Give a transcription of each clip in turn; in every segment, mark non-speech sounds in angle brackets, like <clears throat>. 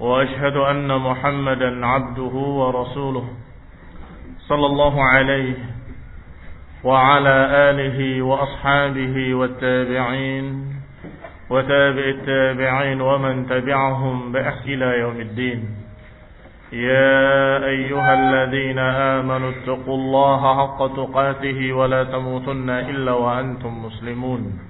وأشهد أن محمدا عبده ورسوله صلى الله عليه وعلى آله وأصحابه والتابعين وتابع التابعين ومن تبعهم بإحسن يوم الدين. يا أيها الذين آمنوا اتقوا الله حق تقاته ولا تموتن إلا وأنتم مسلمون.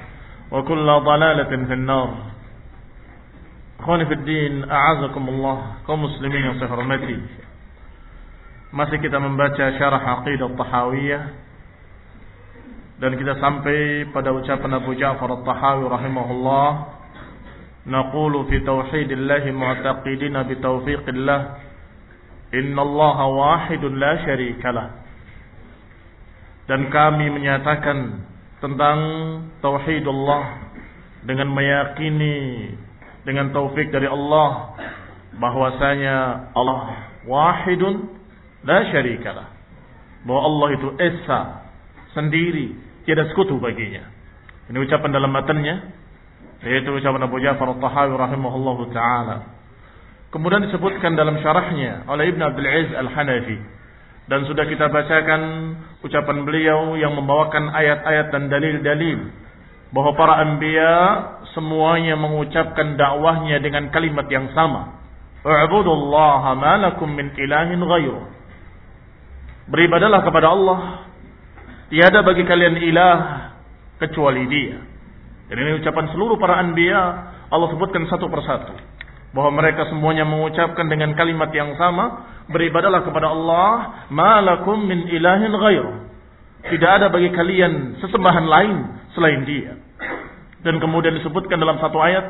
وكل ضلالة في النار Akhwani fi din, a'azakumullah, kaum muslimin yang saya hormati. Masih kita membaca syarah aqidah tahawiyah dan kita sampai pada ucapan Abu Ja'far At-Tahawi rahimahullah, naqulu fi tauhidillah mu'taqidina bi taufiqillah, inna Allah wahidun la syarikalah. Dan kami menyatakan tentang tauhidullah dengan meyakini dengan taufik dari Allah bahwasanya Allah wahidun la syarikalah. Bahwa Allah itu esa sendiri tiada sekutu baginya. Ini ucapan dalam matanya yaitu ucapan Abu Ja'far At-Tahawi rahimahullahu taala. Kemudian disebutkan dalam syarahnya oleh Ibn Abdul Aziz Al-Hanafi dan sudah kita bacakan ucapan beliau yang membawakan ayat-ayat dan dalil-dalil bahwa para anbiya semuanya mengucapkan dakwahnya dengan kalimat yang sama. U'budullaha ma lakum min ilahin. Beribadalah kepada Allah. Tiada bagi kalian ilah kecuali Dia. Dan ini ucapan seluruh para anbiya Allah sebutkan satu persatu bahwa mereka semuanya mengucapkan dengan kalimat yang sama, beribadalah kepada Allah, ma lakum min ilahin ghairu. Tidak ada bagi kalian sesembahan lain selain Dia. Dan kemudian disebutkan dalam satu ayat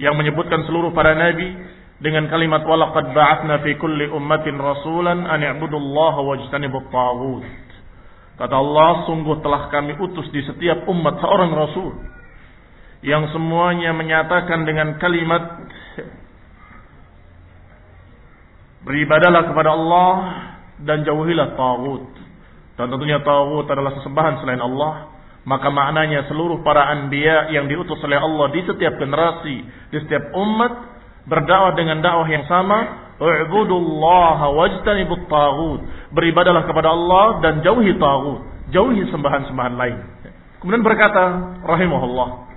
yang menyebutkan seluruh para nabi dengan kalimat walaqad ba'atsna fi kulli ummatin rasulan an i'budullaha wajtanibut taghut. Kata Allah, sungguh telah kami utus di setiap umat seorang rasul yang semuanya menyatakan dengan kalimat beribadalah kepada Allah dan jauhilah taghut. Dan tentunya taghut adalah sesembahan selain Allah maka maknanya seluruh para anbiya yang diutus oleh Allah di setiap generasi, di setiap umat berdakwah dengan dakwah yang sama, "U'budullaha wajtanibut taghut." Beribadalah kepada Allah dan jauhi taghut, jauhi sembahan-sembahan lain. Kemudian berkata rahimahullah,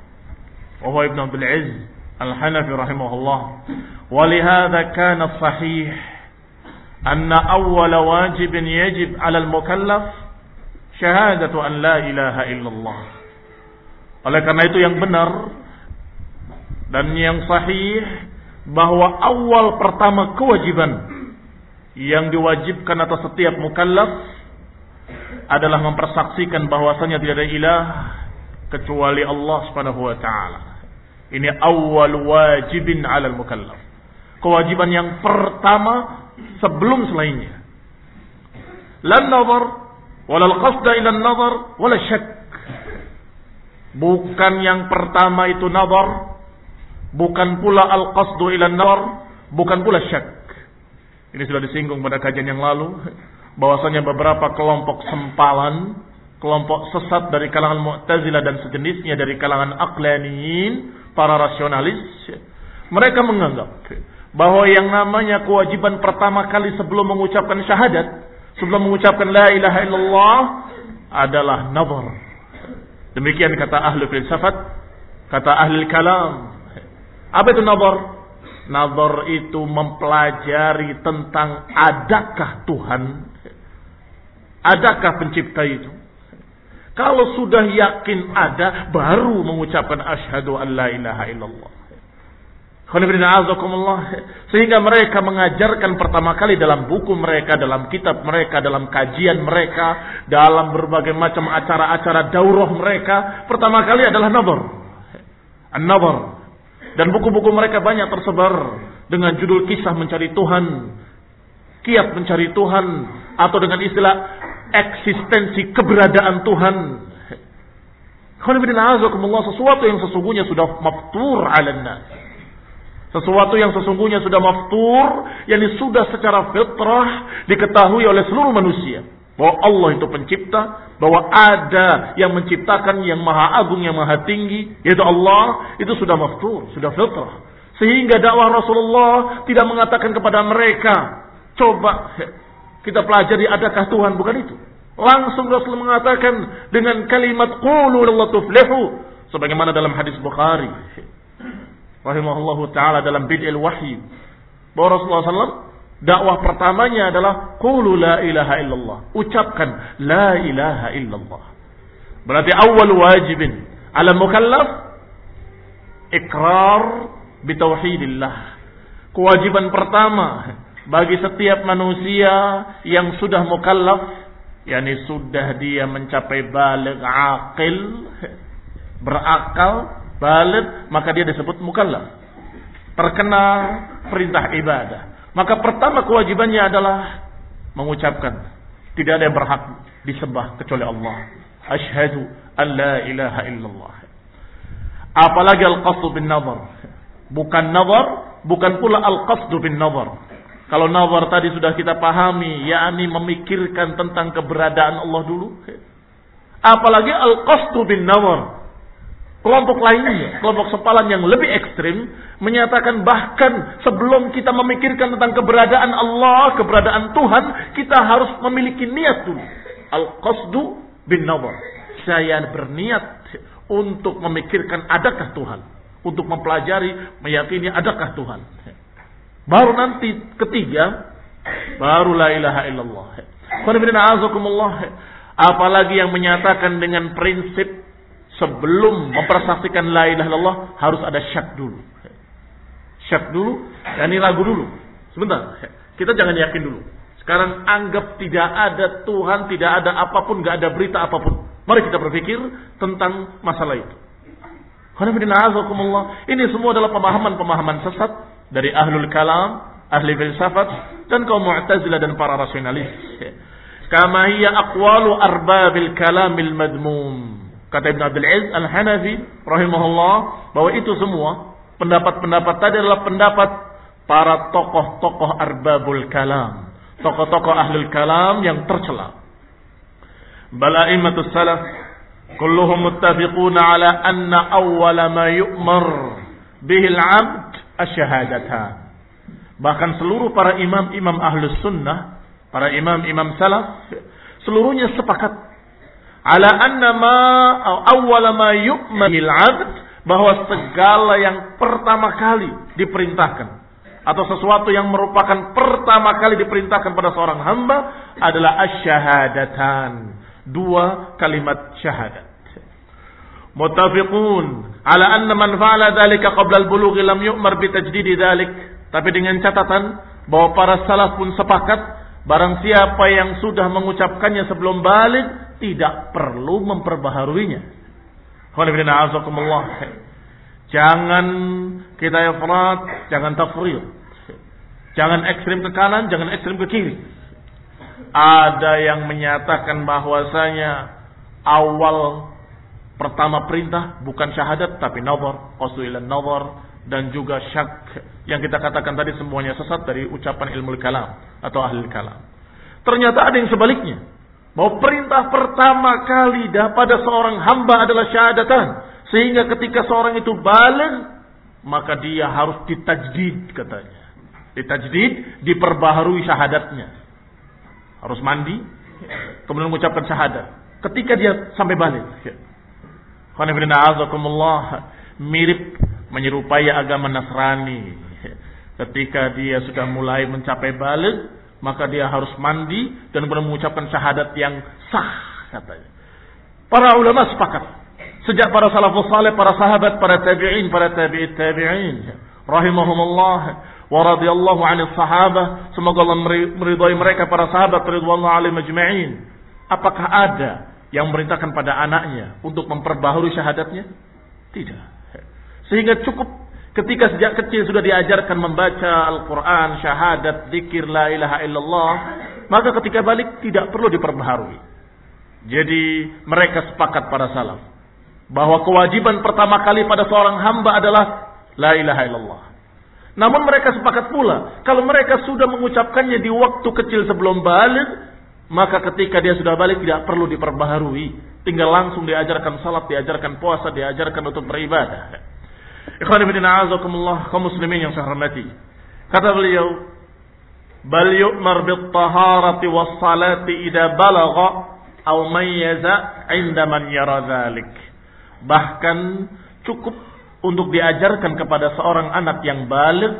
wa huwa Ibn Abdul Aziz Al-Hanafi rahimahullah, "Wa lihadza kana sahih anna awwala wajibin yajib 'ala al-mukallaf syahadatu an la ilaha illallah. Oleh karena itu yang benar dan yang sahih bahwa awal pertama kewajiban yang diwajibkan atas setiap mukallaf adalah mempersaksikan bahwasanya tidak ada ilah kecuali Allah Subhanahu wa taala. Ini awal wajibin 'alal mukallaf. Kewajiban yang pertama sebelum selainnya. Lan nazar Walal qasda ila nazar wala syak. Bukan yang pertama itu nazar, bukan pula al qasdu ila nazar, bukan pula syak. Ini sudah disinggung pada kajian yang lalu bahwasanya beberapa kelompok sempalan, kelompok sesat dari kalangan Mu'tazilah dan sejenisnya dari kalangan aqlaniyin, para rasionalis, mereka menganggap bahwa yang namanya kewajiban pertama kali sebelum mengucapkan syahadat, sebelum mengucapkan la ilaha illallah adalah nazar. Demikian kata ahli filsafat, kata ahli kalam. Apa itu nazar? Nazar itu mempelajari tentang adakah Tuhan Adakah pencipta itu? Kalau sudah yakin ada, baru mengucapkan asyhadu an la ilaha illallah. Sehingga mereka mengajarkan pertama kali dalam buku mereka, dalam kitab mereka, dalam kajian mereka, dalam berbagai macam acara-acara daurah mereka, pertama kali adalah nabar. An-nabar. Dan buku-buku mereka banyak tersebar dengan judul kisah mencari Tuhan, kiat mencari Tuhan, atau dengan istilah eksistensi keberadaan Tuhan. Sesuatu yang sesungguhnya sudah maftur ala Sesuatu yang sesungguhnya sudah maftur, yang sudah secara fitrah diketahui oleh seluruh manusia. Bahwa Allah itu pencipta, bahwa ada yang menciptakan yang maha agung, yang maha tinggi, yaitu Allah, itu sudah maftur, sudah fitrah. Sehingga dakwah Rasulullah tidak mengatakan kepada mereka, coba kita pelajari adakah Tuhan, bukan itu. Langsung Rasul mengatakan dengan kalimat qulu la tuflihu sebagaimana dalam hadis Bukhari. Rahimahullahu taala dalam bid'il wahyi bahwa Rasulullah SAW dakwah pertamanya adalah qulu la ilaha illallah. Ucapkan la ilaha illallah. Berarti awal wajibin ala mukallaf ikrar bitauhidillah. Kewajiban pertama bagi setiap manusia yang sudah mukallaf yakni sudah dia mencapai balik akil berakal balik maka dia disebut mukallaf. Terkena perintah ibadah. Maka pertama kewajibannya adalah mengucapkan. Tidak ada yang berhak disembah kecuali Allah. Asyhadu an la ilaha illallah. Apalagi al-qasdu bin nazar bukan nazar bukan pula al-qasdu bin nazar kalau nazar tadi sudah kita pahami, yakni memikirkan tentang keberadaan Allah dulu. Apalagi al-qasdu bin nazar. Kelompok lainnya, kelompok sepalan yang lebih ekstrim, menyatakan bahkan sebelum kita memikirkan tentang keberadaan Allah, keberadaan Tuhan, kita harus memiliki niat dulu. Al-qasdu bin nazar. Saya berniat untuk memikirkan adakah Tuhan. Untuk mempelajari, meyakini adakah Tuhan. Baru nanti ketiga baru la ilaha illallah. Apalagi yang menyatakan dengan prinsip sebelum mempersaksikan la ilaha illallah harus ada syak dulu. Syak dulu, ini ragu dulu. Sebentar, kita jangan yakin dulu. Sekarang anggap tidak ada Tuhan, tidak ada apa pun, nggak ada berita apa pun. Mari kita berpikir tentang masalah itu. Ini semua adalah pemahaman-pemahaman sesat dari ahlul kalam, ahli filsafat dan kaum Mu'tazilah dan para rasionalis. Kama hiya aqwalu arbabil kalamil madmum. Kata Ibn Abdul Aziz Al-Hanafi rahimahullah bahwa itu semua pendapat-pendapat tadi adalah pendapat para tokoh-tokoh arbabul kalam, tokoh-tokoh ahlul kalam yang tercela. Balaimatus salaf kulluhum muttafiquna ala anna awwala ma yu'mar bihi al-'abd asyhadatan. Bahkan seluruh para imam-imam ahlus sunnah, para imam-imam salaf, seluruhnya sepakat. Ala anna ma awwala ma yu'manil 'abd bahwa segala yang pertama kali diperintahkan atau sesuatu yang merupakan pertama kali diperintahkan pada seorang hamba adalah asyhadatan dua kalimat syahadat Mutafiqun ala anna man fa'ala dzalika qabla al-bulughi lam yu'mar bi tajdidi dzalik. Tapi dengan catatan bahwa para salaf pun sepakat barang siapa yang sudah mengucapkannya sebelum balik tidak perlu memperbaharuinya. Jangan kita ifrat, jangan tafril. Jangan ekstrim ke kanan, jangan ekstrim ke kiri. Ada yang menyatakan bahwasanya awal Pertama perintah bukan syahadat tapi nazar, qasdu ila nazar dan juga syak Yang kita katakan tadi semuanya sesat dari ucapan ilmu kalam atau ahli kalam. Ternyata ada yang sebaliknya. Bahwa perintah pertama kali pada seorang hamba adalah syahadatan. Sehingga ketika seorang itu balik, maka dia harus ditajdid katanya. Ditajdid, diperbaharui syahadatnya. Harus mandi, kemudian mengucapkan syahadat. Ketika dia sampai balik. Mirip menyerupai agama Nasrani Ketika dia sudah mulai mencapai balik, maka dia harus mandi dan mengucapkan syahadat yang sah katanya. Para ulama sepakat. Sejak para salafus saleh, para sahabat, para tabi'in, para tabi'it tabi'in. Rahimahumullah wa radhiyallahu 'anil sahabah. Semoga Allah meridhai mereka para sahabat ridwanullah alaihim majma'in. Apakah ada yang memerintahkan pada anaknya untuk memperbaharui syahadatnya? Tidak. Sehingga cukup Ketika sejak kecil sudah diajarkan membaca Al-Quran, syahadat, zikir, la ilaha illallah, maka ketika balik tidak perlu diperbaharui. Jadi mereka sepakat para salaf. Bahwa kewajiban pertama kali pada seorang hamba adalah la ilaha illallah. Namun mereka sepakat pula, kalau mereka sudah mengucapkannya di waktu kecil sebelum balik, maka ketika dia sudah balik tidak perlu diperbaharui. Tinggal langsung diajarkan salat, diajarkan puasa, diajarkan untuk beribadah. Ikhwan ibn a'azakumullah kaum muslimin yang saya hormati. Kata beliau, "Bal yu'mar bit taharati was salati idza balagha aw mayyaza 'inda man yara dhalik." Bahkan cukup untuk diajarkan kepada seorang anak yang balik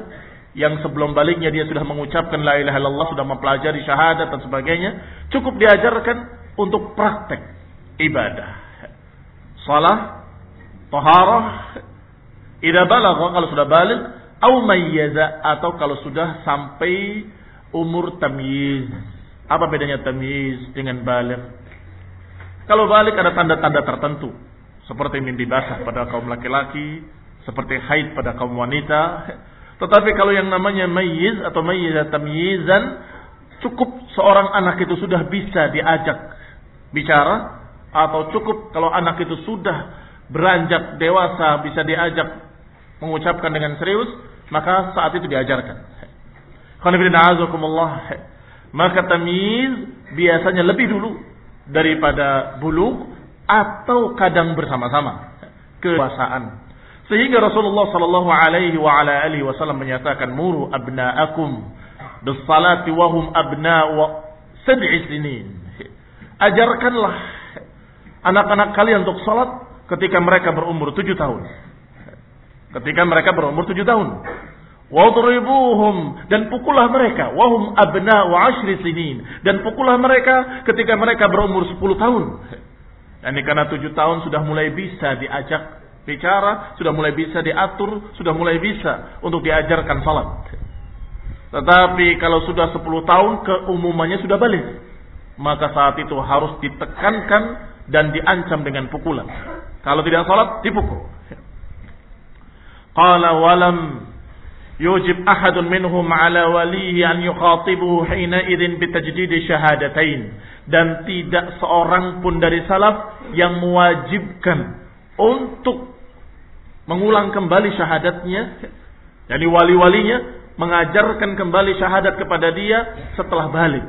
yang sebelum baliknya dia sudah mengucapkan la ilaha illallah, sudah mempelajari syahadat dan sebagainya, cukup diajarkan untuk praktek ibadah. Salah, taharah, Ida balagha kalau sudah balik au mayyaza atau kalau sudah sampai umur tamyiz. Apa bedanya tamyiz dengan balik? Kalau balik ada tanda-tanda tertentu seperti mimpi basah pada kaum laki-laki, seperti haid pada kaum wanita. Tetapi kalau yang namanya mayyiz atau mayyiza tamyizan cukup seorang anak itu sudah bisa diajak bicara atau cukup kalau anak itu sudah beranjak dewasa bisa diajak mengucapkan dengan serius, maka saat itu diajarkan. Maka tamyiz biasanya lebih dulu daripada buluk atau kadang bersama-sama kekuasaan. Sehingga Rasulullah sallallahu alaihi wa ala alihi wasallam menyatakan muru abna'akum bis salati wa hum abna'u sab'i sinin. Ajarkanlah anak-anak kalian untuk salat ketika mereka berumur tujuh tahun ketika mereka berumur tujuh tahun. Wadribuhum dan pukullah mereka wahum abna wa ashri sinin dan pukullah mereka ketika mereka berumur sepuluh tahun. Dan karena tujuh tahun sudah mulai bisa diajak bicara, sudah mulai bisa diatur, sudah mulai bisa untuk diajarkan salat. Tetapi kalau sudah 10 tahun keumumannya sudah balik, maka saat itu harus ditekankan dan diancam dengan pukulan. Kalau tidak salat dipukul. Qala walam yujib ahadun minhum ala walihi an yukhatibuhu hina idin bitajdidi syahadatain dan tidak seorang pun dari salaf yang mewajibkan untuk mengulang kembali syahadatnya. Jadi wali-walinya mengajarkan kembali syahadat kepada dia setelah balik.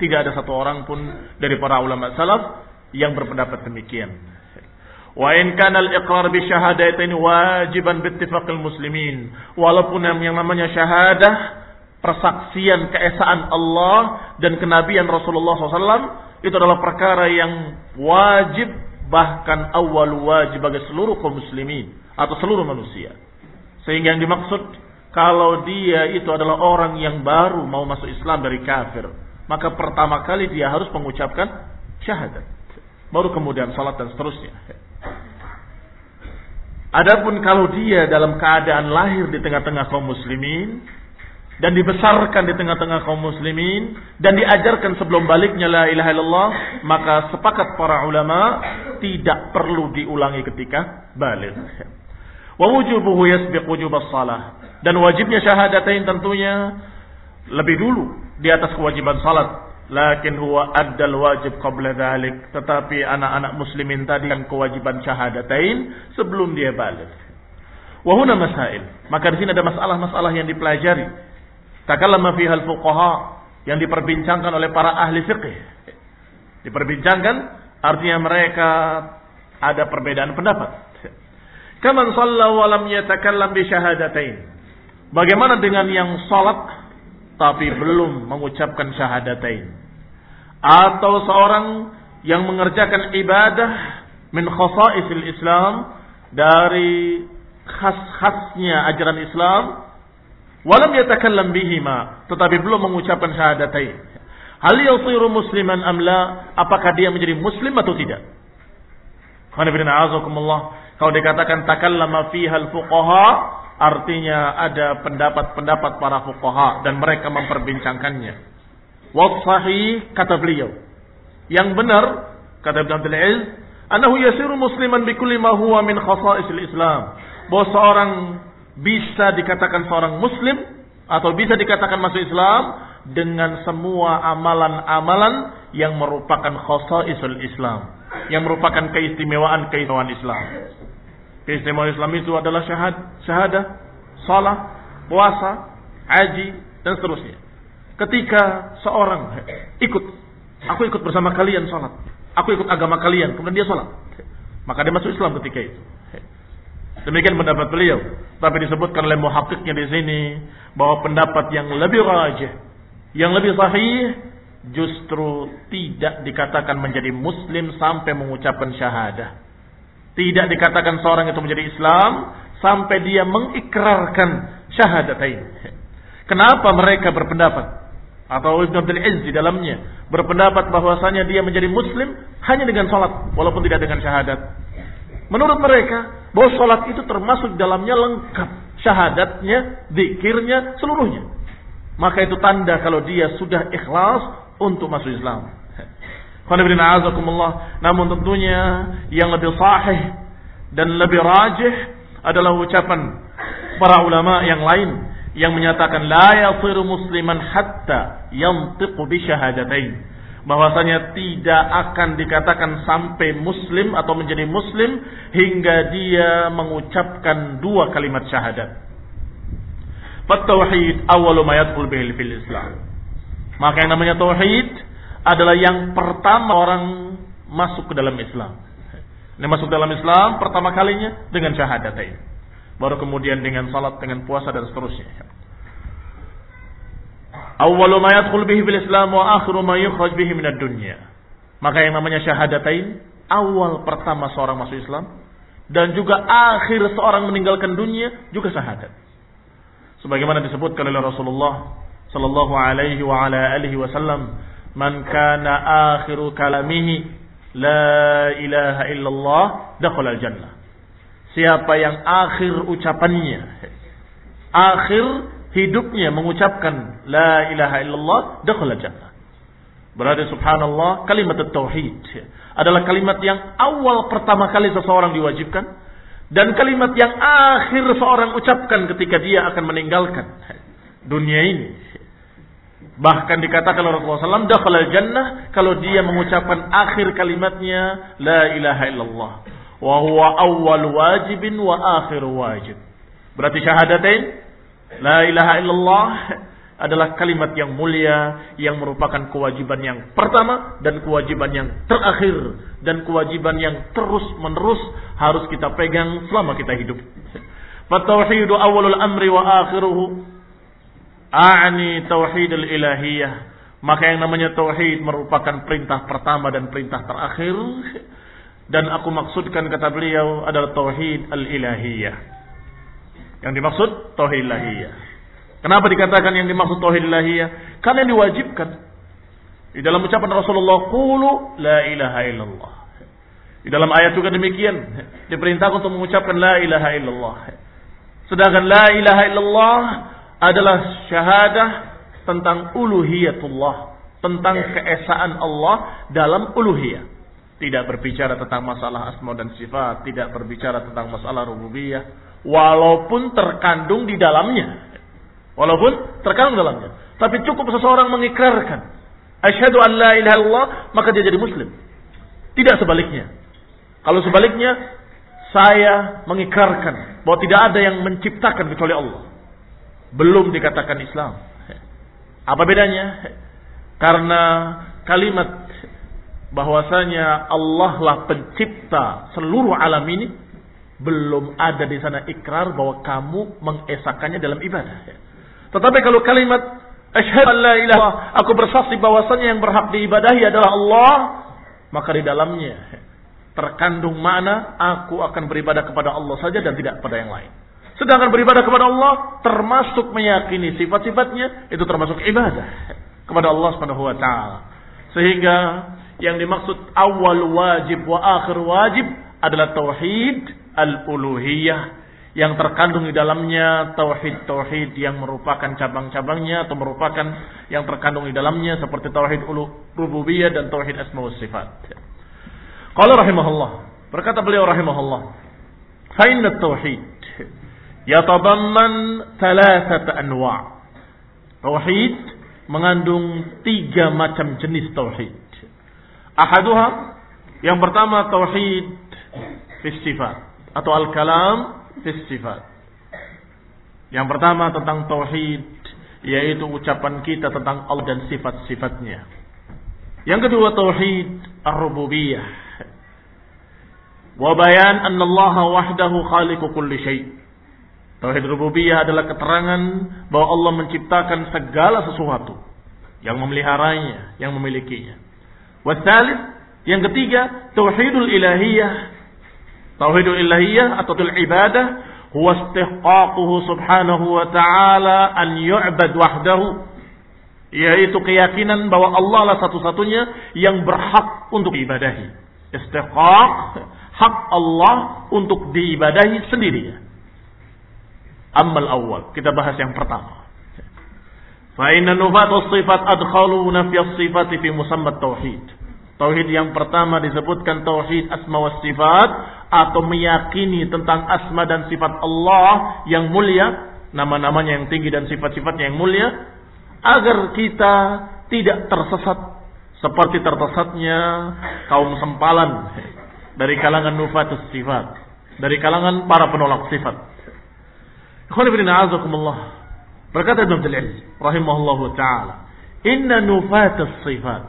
Tidak ada satu orang pun dari para ulama salaf yang berpendapat demikian. Wa in kana al-iqrar bi syahadatain wajiban bi ittifaqil muslimin. Walaupun yang namanya syahadah persaksian keesaan Allah dan kenabian Rasulullah SAW itu adalah perkara yang wajib bahkan awal wajib bagi seluruh kaum muslimin atau seluruh manusia. Sehingga yang dimaksud kalau dia itu adalah orang yang baru mau masuk Islam dari kafir, maka pertama kali dia harus mengucapkan syahadat. Baru kemudian salat dan seterusnya. Adapun kalau dia dalam keadaan lahir di tengah-tengah kaum muslimin dan dibesarkan di tengah-tengah kaum muslimin dan diajarkan sebelum baliknya la ilaha illallah, maka sepakat para ulama tidak perlu diulangi ketika balik. Wa wujubuhu yasbiq wujubas salah. Dan wajibnya syahadatain tentunya lebih dulu di atas kewajiban salat Lakin huwa addal wajib qabla dhalik. Tetapi anak-anak muslimin tadi kan kewajiban syahadatain sebelum dia balik. Wahuna masail. Maka di sini ada masalah-masalah yang dipelajari. Takallama fiha al-fuqaha yang diperbincangkan oleh para ahli fiqh. Diperbincangkan artinya mereka ada perbedaan pendapat. Kaman shalla wa lam yatakallam bi syahadatain. Bagaimana dengan yang salat tapi belum mengucapkan syahadatain? Atau seorang yang mengerjakan ibadah min khasaisil Islam dari khas-khasnya ajaran Islam walam yatakallam bihima tetapi belum mengucapkan syahadatain hal yasiru musliman am la apakah dia menjadi muslim atau tidak kalau dikatakan takallama fiha al-fuqaha artinya ada pendapat-pendapat para fuqaha dan mereka memperbincangkannya. Wasahi kata beliau. Yang benar kata Ibn Abdul Aziz anahu yasiru musliman bikulli ma huwa min khasaisil Islam. Bahwa seorang bisa dikatakan seorang muslim atau bisa dikatakan masuk Islam dengan semua amalan-amalan yang merupakan khasaisul Islam, yang merupakan keistimewaan-keistimewaan Islam. Keistimewaan Islam itu adalah syahad, syahadah, salat, puasa, haji dan seterusnya. Ketika seorang ikut, aku ikut bersama kalian salat, aku ikut agama kalian, kemudian dia salat, maka dia masuk Islam ketika itu. Demikian pendapat beliau. Tapi disebutkan oleh muhakkiknya di sini bahwa pendapat yang lebih rajih, yang lebih sahih justru tidak dikatakan menjadi muslim sampai mengucapkan syahadah. Tidak dikatakan seorang itu menjadi Islam sampai dia mengikrarkan syahadatain. Kenapa mereka berpendapat atau Ibn Abdul Aziz di dalamnya berpendapat bahwasanya dia menjadi muslim hanya dengan salat walaupun tidak dengan syahadat. Menurut mereka, bahwa sholat itu termasuk dalamnya lengkap. Syahadatnya, dikirnya, seluruhnya. Maka itu tanda kalau dia sudah ikhlas untuk masuk Islam. Namun tentunya yang lebih sahih dan lebih rajih adalah ucapan para ulama yang lain yang menyatakan la yasiru musliman hatta yantiqu bi syahadatain bahwasanya tidak akan dikatakan sampai muslim atau menjadi muslim hingga dia mengucapkan dua kalimat syahadat. Tauhid awalu ma yadkhul fil Islam. Maka yang namanya tauhid adalah yang pertama orang masuk ke dalam Islam. Ini masuk dalam Islam pertama kalinya dengan syahadatain. Baru kemudian dengan salat, dengan puasa dan seterusnya. Awwalu ma yadkhul bihi fil Islam wa akhiru ma yukhraj bihi minad dunya. Maka yang namanya syahadatain, awal pertama seorang masuk Islam dan juga akhir seorang meninggalkan dunia juga syahadat. Sebagaimana disebutkan oleh Rasulullah sallallahu alaihi wa ala alihi wasallam, "Man kana akhiru kalamihi la ilaha illallah dakhala al-jannah." Siapa yang akhir ucapannya akhir hidupnya mengucapkan la ilaha illallah dakhala jannah. Berarti subhanallah kalimat tauhid adalah kalimat yang awal pertama kali seseorang diwajibkan dan kalimat yang akhir seorang ucapkan ketika dia akan meninggalkan dunia ini. Bahkan dikatakan Rasulullah SAW, jannah kalau dia mengucapkan akhir kalimatnya la ilaha illallah. Wa huwa awwal wajibin wa akhir wajib. Berarti syahadatain La ilaha illallah adalah kalimat yang mulia yang merupakan kewajiban yang pertama dan kewajiban yang terakhir dan kewajiban yang terus menerus harus kita pegang selama kita hidup. Fatauhidu awalul amri wa akhiruhu a'ni tauhidul ilahiyah. Maka yang namanya tauhid merupakan perintah pertama dan perintah terakhir dan aku maksudkan kata beliau adalah tauhid al-ilahiyah. Yang dimaksud tauhid ilahiyah. Kenapa dikatakan yang dimaksud tauhid ilahiyah? Karena yang diwajibkan. Di dalam ucapan Rasulullah, "Qulu la ilaha illallah." Di dalam ayat juga demikian, diperintahkan untuk mengucapkan la ilaha illallah. Sedangkan la ilaha illallah adalah syahadah tentang uluhiyatullah, tentang keesaan Allah dalam uluhiyah. Tidak berbicara tentang masalah asma dan sifat, tidak berbicara tentang masalah rububiyah, walaupun terkandung di dalamnya. Walaupun terkandung dalamnya. Tapi cukup seseorang mengikrarkan asyhadu an la ilaha illallah maka dia jadi muslim. Tidak sebaliknya. Kalau sebaliknya saya mengikrarkan bahwa tidak ada yang menciptakan kecuali Allah. Belum dikatakan Islam. Apa bedanya? Karena kalimat bahwasanya Allah lah pencipta seluruh alam ini belum ada di sana ikrar bahwa kamu mengesahkannya dalam ibadah. Tetapi kalau kalimat asyhadu an la ilaha aku bersaksi bahwasanya yang berhak diibadahi adalah Allah, maka di dalamnya terkandung makna aku akan beribadah kepada Allah saja dan tidak kepada yang lain. Sedangkan beribadah kepada Allah termasuk meyakini sifat-sifatnya itu termasuk ibadah kepada Allah Subhanahu wa taala. Sehingga yang dimaksud awal wajib wa akhir wajib adalah tauhid al-uluhiyah yang terkandung di dalamnya tauhid-tauhid yang merupakan cabang-cabangnya atau merupakan yang terkandung di dalamnya seperti tauhid rububiyah dan tauhid asma sifat. Qala rahimahullah, berkata beliau rahimahullah, fa inna tauhid yatadamman thalathata anwa'. Tauhid mengandung tiga macam jenis tauhid. Ahaduha yang pertama tauhid fi sifat atau al-kalam fi sifat. Yang pertama tentang tauhid yaitu ucapan kita tentang Allah dan sifat-sifatnya. Yang kedua tauhid ar-rububiyah. Wa bayan anna Allah wahdahu khaliqu kulli syai'. Tauhid rububiyah adalah keterangan bahwa Allah menciptakan segala sesuatu yang memeliharanya, yang memilikinya. Wasalis yang ketiga tauhidul ilahiyah. Tauhidul ilahiyah atau ibadah huwa istihqaquhu subhanahu wa ta'ala an yu'bad wahdahu yaitu keyakinan bahwa Allah lah satu-satunya yang berhak untuk diibadahi. Istihqaq hak Allah untuk diibadahi sendirinya. Amal awal, kita bahas yang pertama. Fa inna nufatu sifat adkhalu nafya sifati fi musammat tauhid. Tauhid yang pertama disebutkan tauhid asma wa sifat atau meyakini tentang asma dan sifat Allah yang mulia, nama-namanya yang tinggi dan sifat-sifatnya yang mulia, agar kita tidak tersesat seperti tersesatnya kaum sempalan dari kalangan nufatus sifat, dari kalangan para penolak sifat. Berkata Ibn Abdul Aziz rahimahullahu taala, "Inna nufatus sifat."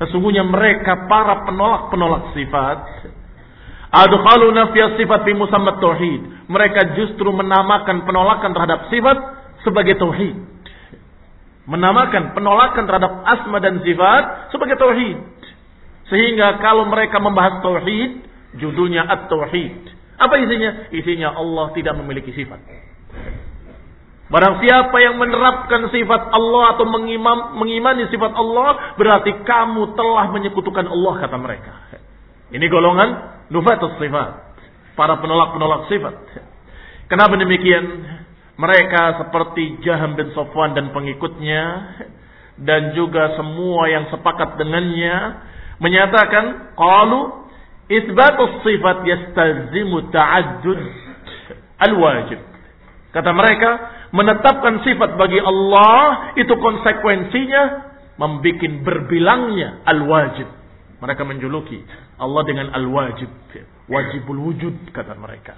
Sesungguhnya mereka para penolak-penolak sifat adkhalu nafya sifat fi musammat tauhid. Mereka justru menamakan penolakan terhadap sifat sebagai tauhid. Menamakan penolakan terhadap asma dan sifat sebagai tauhid. Sehingga kalau mereka membahas tauhid, judulnya at-tauhid. Apa isinya? Isinya Allah tidak memiliki sifat. Barang siapa yang menerapkan sifat Allah atau mengimam, mengimani sifat Allah, berarti kamu telah menyekutukan Allah, kata mereka. Ini golongan nufatus sifat. Para penolak-penolak sifat. Kenapa demikian? Mereka seperti Jaham bin Sofwan dan pengikutnya, dan juga semua yang sepakat dengannya, menyatakan, Qalu, isbatus sifat yastazimu ta'addud al-wajib. Kata mereka, menetapkan sifat bagi Allah itu konsekuensinya membuat berbilangnya al-wajib. Mereka menjuluki Allah dengan al-wajib. Wajibul wujud kata mereka.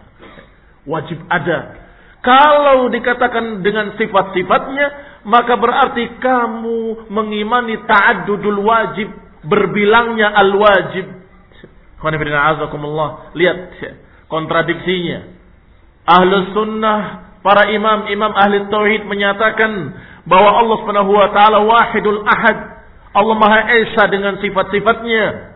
Wajib ada. Kalau dikatakan dengan sifat-sifatnya, maka berarti kamu mengimani ta'addudul wajib. Berbilangnya al-wajib. Lihat kontradiksinya. Ahlus sunnah para imam-imam ahli tauhid menyatakan bahwa Allah Subhanahu wa taala wahidul ahad. Allah Maha Esa dengan sifat-sifatnya.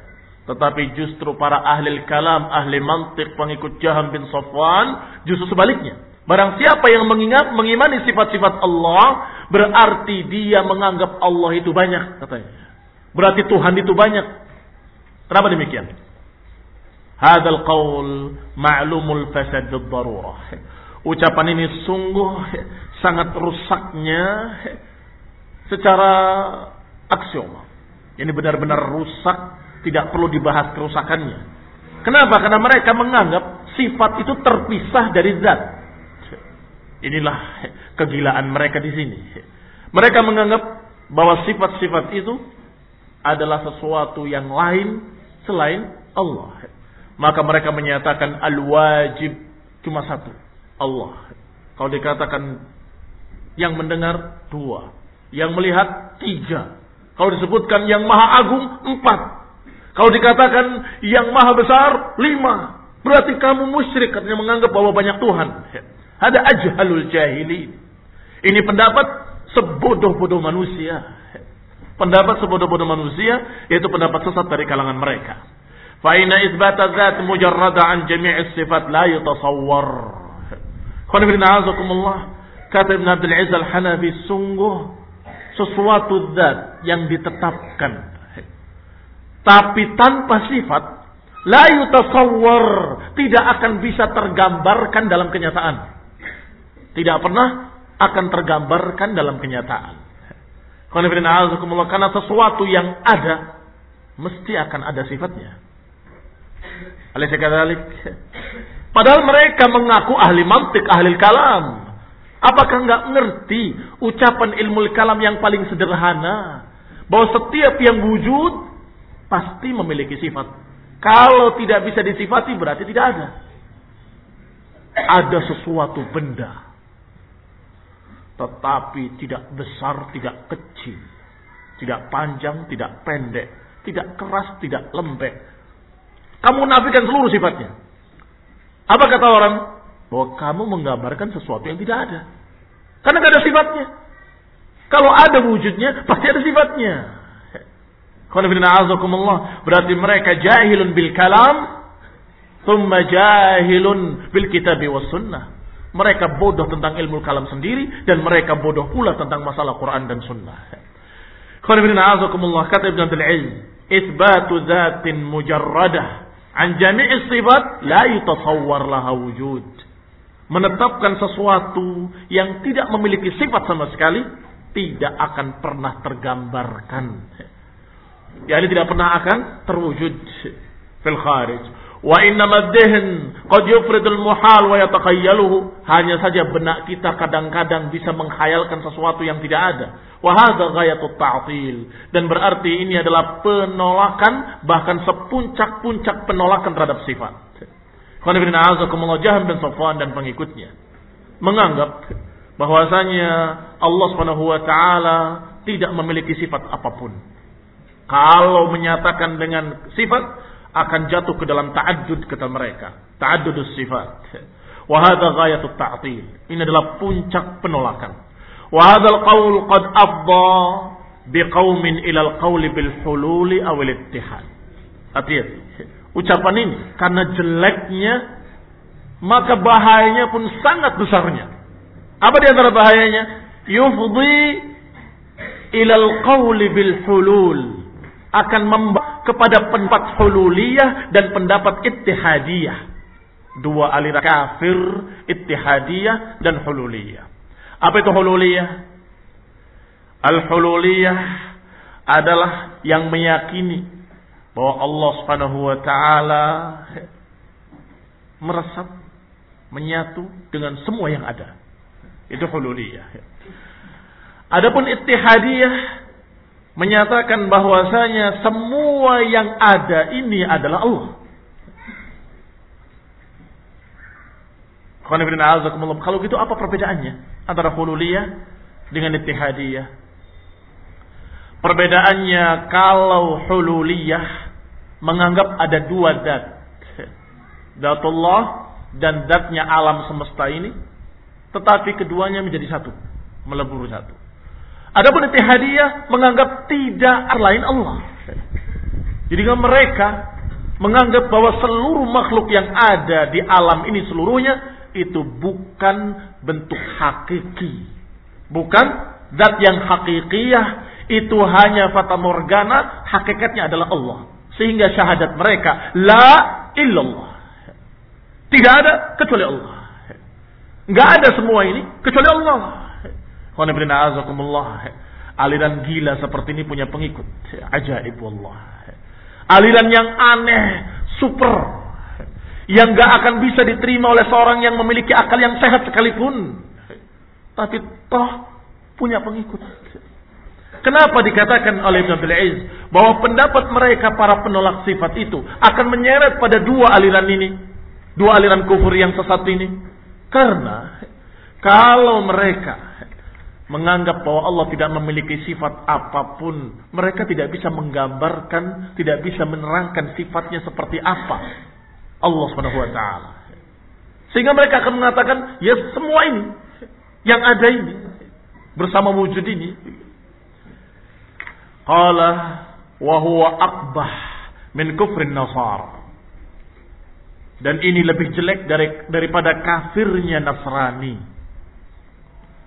Tetapi justru para ahli kalam, ahli mantik, pengikut Jaham bin Safwan, justru sebaliknya. Barang siapa yang mengingat, mengimani sifat-sifat Allah, berarti dia menganggap Allah itu banyak, katanya. Berarti Tuhan itu banyak. Kenapa demikian? Hadal qaul ma'lumul fasad darurah. Ucapan ini sungguh sangat rusaknya secara aksioma. Ini benar-benar rusak, tidak perlu dibahas kerusakannya. Kenapa? Karena mereka menganggap sifat itu terpisah dari zat. Inilah kegilaan mereka di sini. Mereka menganggap bahwa sifat-sifat itu adalah sesuatu yang lain selain Allah. Maka mereka menyatakan al-wajib cuma satu Allah. Kalau dikatakan yang mendengar dua, yang melihat tiga. Kalau disebutkan yang maha agung empat. Kalau dikatakan yang maha besar lima. Berarti kamu musyrik katanya menganggap bahwa banyak Tuhan. Ada ajhalul jahili. Ini pendapat sebodoh-bodoh manusia. Pendapat sebodoh-bodoh manusia yaitu pendapat sesat dari kalangan mereka. Fa'ina isbata zat mujarrada an jami'is sifat la yutasawwar. Kata Ibn Abdul Aziz Al-Hanafi sungguh sesuatu zat yang ditetapkan. Tapi tanpa sifat la yutasawwar tidak akan bisa tergambarkan dalam kenyataan. Tidak pernah akan tergambarkan dalam kenyataan. Karena sesuatu yang ada mesti akan ada sifatnya. Padahal mereka mengaku ahli mantik, ahli kalam. Apakah nggak ngerti ucapan ilmu kalam yang paling sederhana? Bahwa setiap yang wujud pasti memiliki sifat. Kalau tidak bisa disifati berarti tidak ada. Ada sesuatu benda. Tetapi tidak besar, tidak kecil. Tidak panjang, tidak pendek. Tidak keras, tidak lembek kamu menafikan seluruh sifatnya. Apa kata orang? Bahwa kamu menggambarkan sesuatu yang tidak ada. Karena tidak ada sifatnya. Kalau ada wujudnya, pasti ada sifatnya. Berarti mereka jahilun bil kalam, thumma jahilun bil kitab wa sunnah. Mereka bodoh tentang ilmu kalam sendiri dan mereka bodoh pula tentang masalah Quran dan sunnah. Kata Ibn Abdul Aziz, "Itsbatu dzatin mujarradah An jami'is sifat la yutasawwar laha wujud. Menetapkan sesuatu yang tidak memiliki sifat sama sekali tidak akan pernah tergambarkan. Ya, ini tidak pernah akan terwujud fil kharij. Wa innama dhihn qad yufridul muhal wa yatakayyaluhu. Hanya saja benak kita kadang-kadang bisa menghayalkan sesuatu yang tidak ada. Wahada ghayatut ta'til. Dan berarti ini adalah penolakan, bahkan sepuncak-puncak penolakan terhadap sifat. Jaham dan Safwan dan pengikutnya. Menganggap bahwasanya Allah subhanahu wa ta'ala tidak memiliki sifat apa pun. Kalau menyatakan dengan sifat, akan jatuh ke dalam ta'addud kata mereka. Ta'adudus sifat. Wahada hadha ta'atil. Ini adalah puncak penolakan. Wa al qaul qad afdha biqawmin ila al-qaul bil hululi awil ittihad. Artinya, Ucapan ini karena jeleknya maka bahayanya pun sangat besarnya. Apa di antara bahayanya? Yufdi ila al-qaul bil hulul akan membawa kepada pendapat hululiyah dan pendapat ittihadiyah dua aliran kafir ittihadiyah dan hululiyah apa itu hululiyah? Al-hululiyah adalah yang meyakini bahwa Allah Subhanahu wa taala meresap, menyatu dengan semua yang ada. Itu hululiyah. Adapun ittihadiyah menyatakan bahwasanya semua yang ada ini adalah Allah. Kalau gitu apa perbedaannya? antara hululiyah dengan ittihadiyah. Perbedaannya kalau hululiyah menganggap ada dua dat. Datullah dan datnya alam semesta ini. Tetapi keduanya menjadi satu. Melebur satu. Adapun ittihadiyah menganggap tidak lain Allah. Jadi mereka menganggap bahwa seluruh makhluk yang ada di alam ini seluruhnya itu bukan bentuk hakiki. Bukan zat yang hakikiyah. Itu hanya fata morgana. Hakikatnya adalah Allah. Sehingga syahadat mereka. La illallah. Tidak ada kecuali Allah. Nggak ada semua ini kecuali Allah. Aliran gila seperti ini punya pengikut. Ajaib Allah. Aliran yang aneh, super, yang gak akan bisa diterima oleh seorang yang memiliki akal yang sehat sekalipun. Tapi toh punya pengikut. Kenapa dikatakan oleh Ibn Abdul Aziz bahwa pendapat mereka para penolak sifat itu akan menyeret pada dua aliran ini, dua aliran kufur yang sesat ini. Karena kalau mereka menganggap bahwa Allah tidak memiliki sifat apa pun, mereka tidak bisa menggambarkan, tidak bisa menerangkan sifatnya seperti apa Allah Subhanahu wa taala. Sehingga mereka akan mengatakan, ya semua ini yang ada ini bersama wujud ini. Qala wa huwa min kufrin nasar. Dan ini lebih jelek dari, daripada kafirnya Nasrani.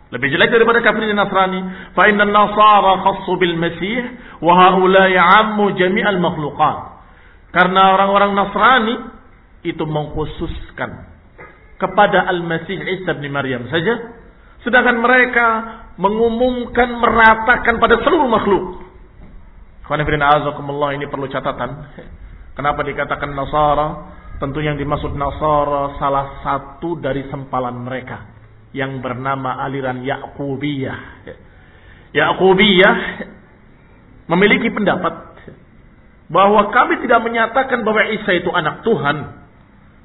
Lebih jelek daripada kafirnya Nasrani. Fa inna nasara khassu bil masih wa haula'i ammu jami'al makhluqat. Karena orang-orang Nasrani itu mengkhususkan kepada Al-Masih Isa bin Maryam saja. Sedangkan mereka mengumumkan meratakan pada seluruh makhluk. ini perlu catatan. Kenapa dikatakan Nasara? Tentu yang dimaksud Nasara salah satu dari sempalan mereka yang bernama aliran Yakubiyah. Yakubiyah memiliki pendapat bahwa kami tidak menyatakan bahwa Isa itu anak Tuhan,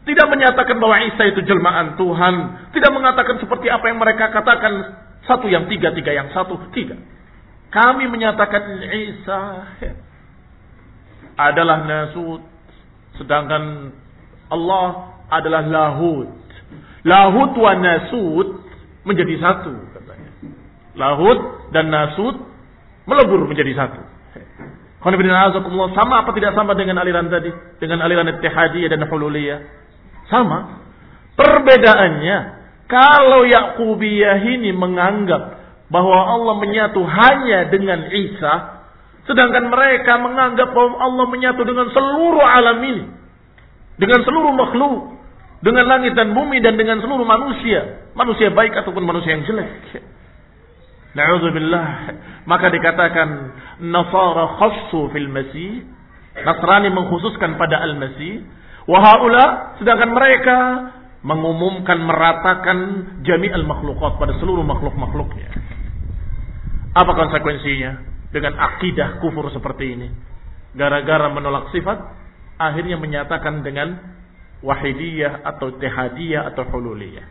tidak menyatakan bahwa Isa itu jelmaan Tuhan. Tidak mengatakan seperti apa yang mereka katakan. Satu yang tiga, tiga yang satu. Tidak. Kami menyatakan Isa adalah nasut. Sedangkan Allah adalah lahut. Lahut wa nasut menjadi satu. Katanya. Lahut dan nasut melebur menjadi satu. Sama apa tidak sama dengan aliran tadi? Dengan aliran ittihadiyah dan hululiyah? Sama. Perbedaannya, kalau Yakubiyah ini menganggap bahwa Allah menyatu hanya dengan Isa, sedangkan mereka menganggap bahwa Allah menyatu dengan seluruh alam ini, dengan seluruh makhluk, dengan langit dan bumi dan dengan seluruh manusia, manusia baik ataupun manusia yang jelek. Na'udzubillah. Maka dikatakan Nasara khassu fil Masih. Nasrani mengkhususkan pada Al-Masih Wahaula sedangkan mereka mengumumkan meratakan jami'al makhlukat pada seluruh makhluk-makhluknya. Apa konsekuensinya dengan akidah kufur seperti ini? Gara-gara menolak sifat, akhirnya menyatakan dengan wahidiyah atau tehadiyah atau hululiyah.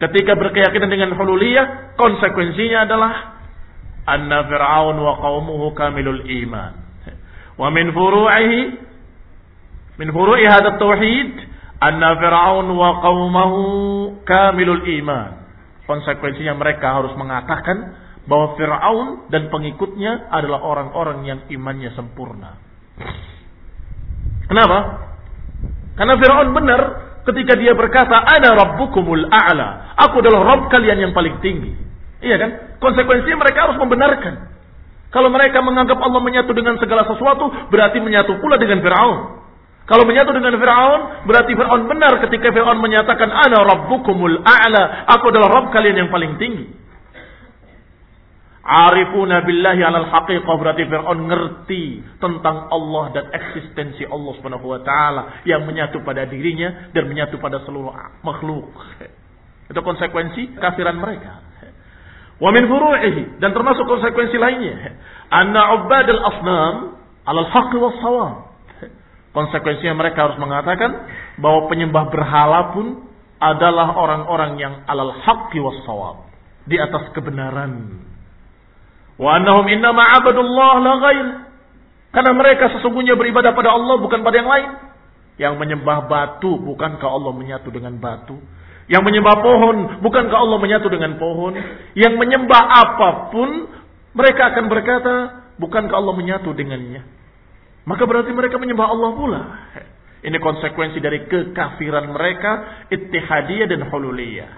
Ketika berkeyakinan dengan hululiyah, konsekuensinya adalah anna fir'aun wa qaumuhu kamilul iman. Wa min furu'ihi Min furu'i hadha tauhid anna Fir'aun wa qaumahu kamilul iman. Konsekuensinya mereka harus mengatakan bahwa Fir'aun dan pengikutnya adalah orang-orang yang imannya sempurna. Kenapa? Karena Fir'aun benar ketika dia berkata, Ana Rabbukumul A'la. Aku adalah Rabb kalian yang paling tinggi. Iya kan? Konsekuensinya mereka harus membenarkan. Kalau mereka menganggap Allah menyatu dengan segala sesuatu, berarti menyatu pula dengan Fir'aun. Kalau menyatu dengan Fir'aun, berarti Fir'aun benar ketika Fir'aun menyatakan, Ana Rabbukumul A'la. Aku adalah Rabb kalian yang paling tinggi. Arifuna billahi alal haqiqah berarti Fir'aun ngerti tentang Allah dan eksistensi Allah subhanahu wa ta'ala yang menyatu pada dirinya dan menyatu pada seluruh makhluk. Itu konsekuensi kafiran mereka. Wa min furu'ihi dan termasuk konsekuensi lainnya. Anna ubadal asnam alal haqqi was sawab. Konsekuensinya mereka harus mengatakan bahwa penyembah berhala pun adalah orang-orang yang alal haqqi was sawab. Di atas kebenaran. Wa annahum innama abadullah la ghair. Karena mereka sesungguhnya beribadah pada Allah bukan pada yang lain. Yang menyembah batu bukankah Allah menyatu dengan batu? Yang menyembah pohon bukankah Allah menyatu dengan pohon? Yang menyembah apa pun mereka akan berkata bukankah Allah menyatu dengannya? Maka berarti mereka menyembah Allah pula. Ini konsekuensi dari kekafiran mereka, ittihadiyah dan hululiyah.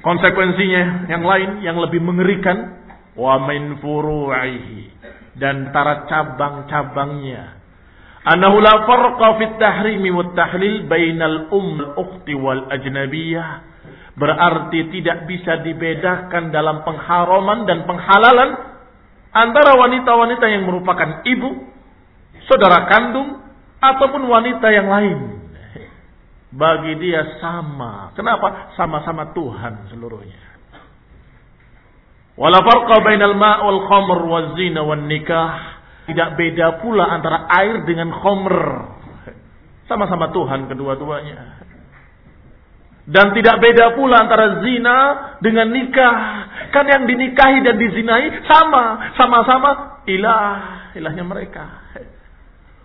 Konsekuensinya yang lain yang lebih mengerikan wa min furu'ihi dan para cabang-cabangnya. Anahu la farqa fit tahrimi wat tahlil bainal um ukhti wal ajnabiyah. Berarti tidak bisa dibedakan dalam pengharaman dan penghalalan antara wanita-wanita yang merupakan ibu saudara kandung, ataupun wanita yang lain. Bagi dia sama. Kenapa? Sama-sama Tuhan seluruhnya. Wala farqa bainal ma' wal khamr wal zina wal nikah. Tidak beda pula antara air dengan khamr. Sama-sama Tuhan kedua-duanya. Dan tidak beda pula antara zina dengan nikah. Kan yang dinikahi dan dizinai sama. Sama-sama ilah. Ilahnya mereka.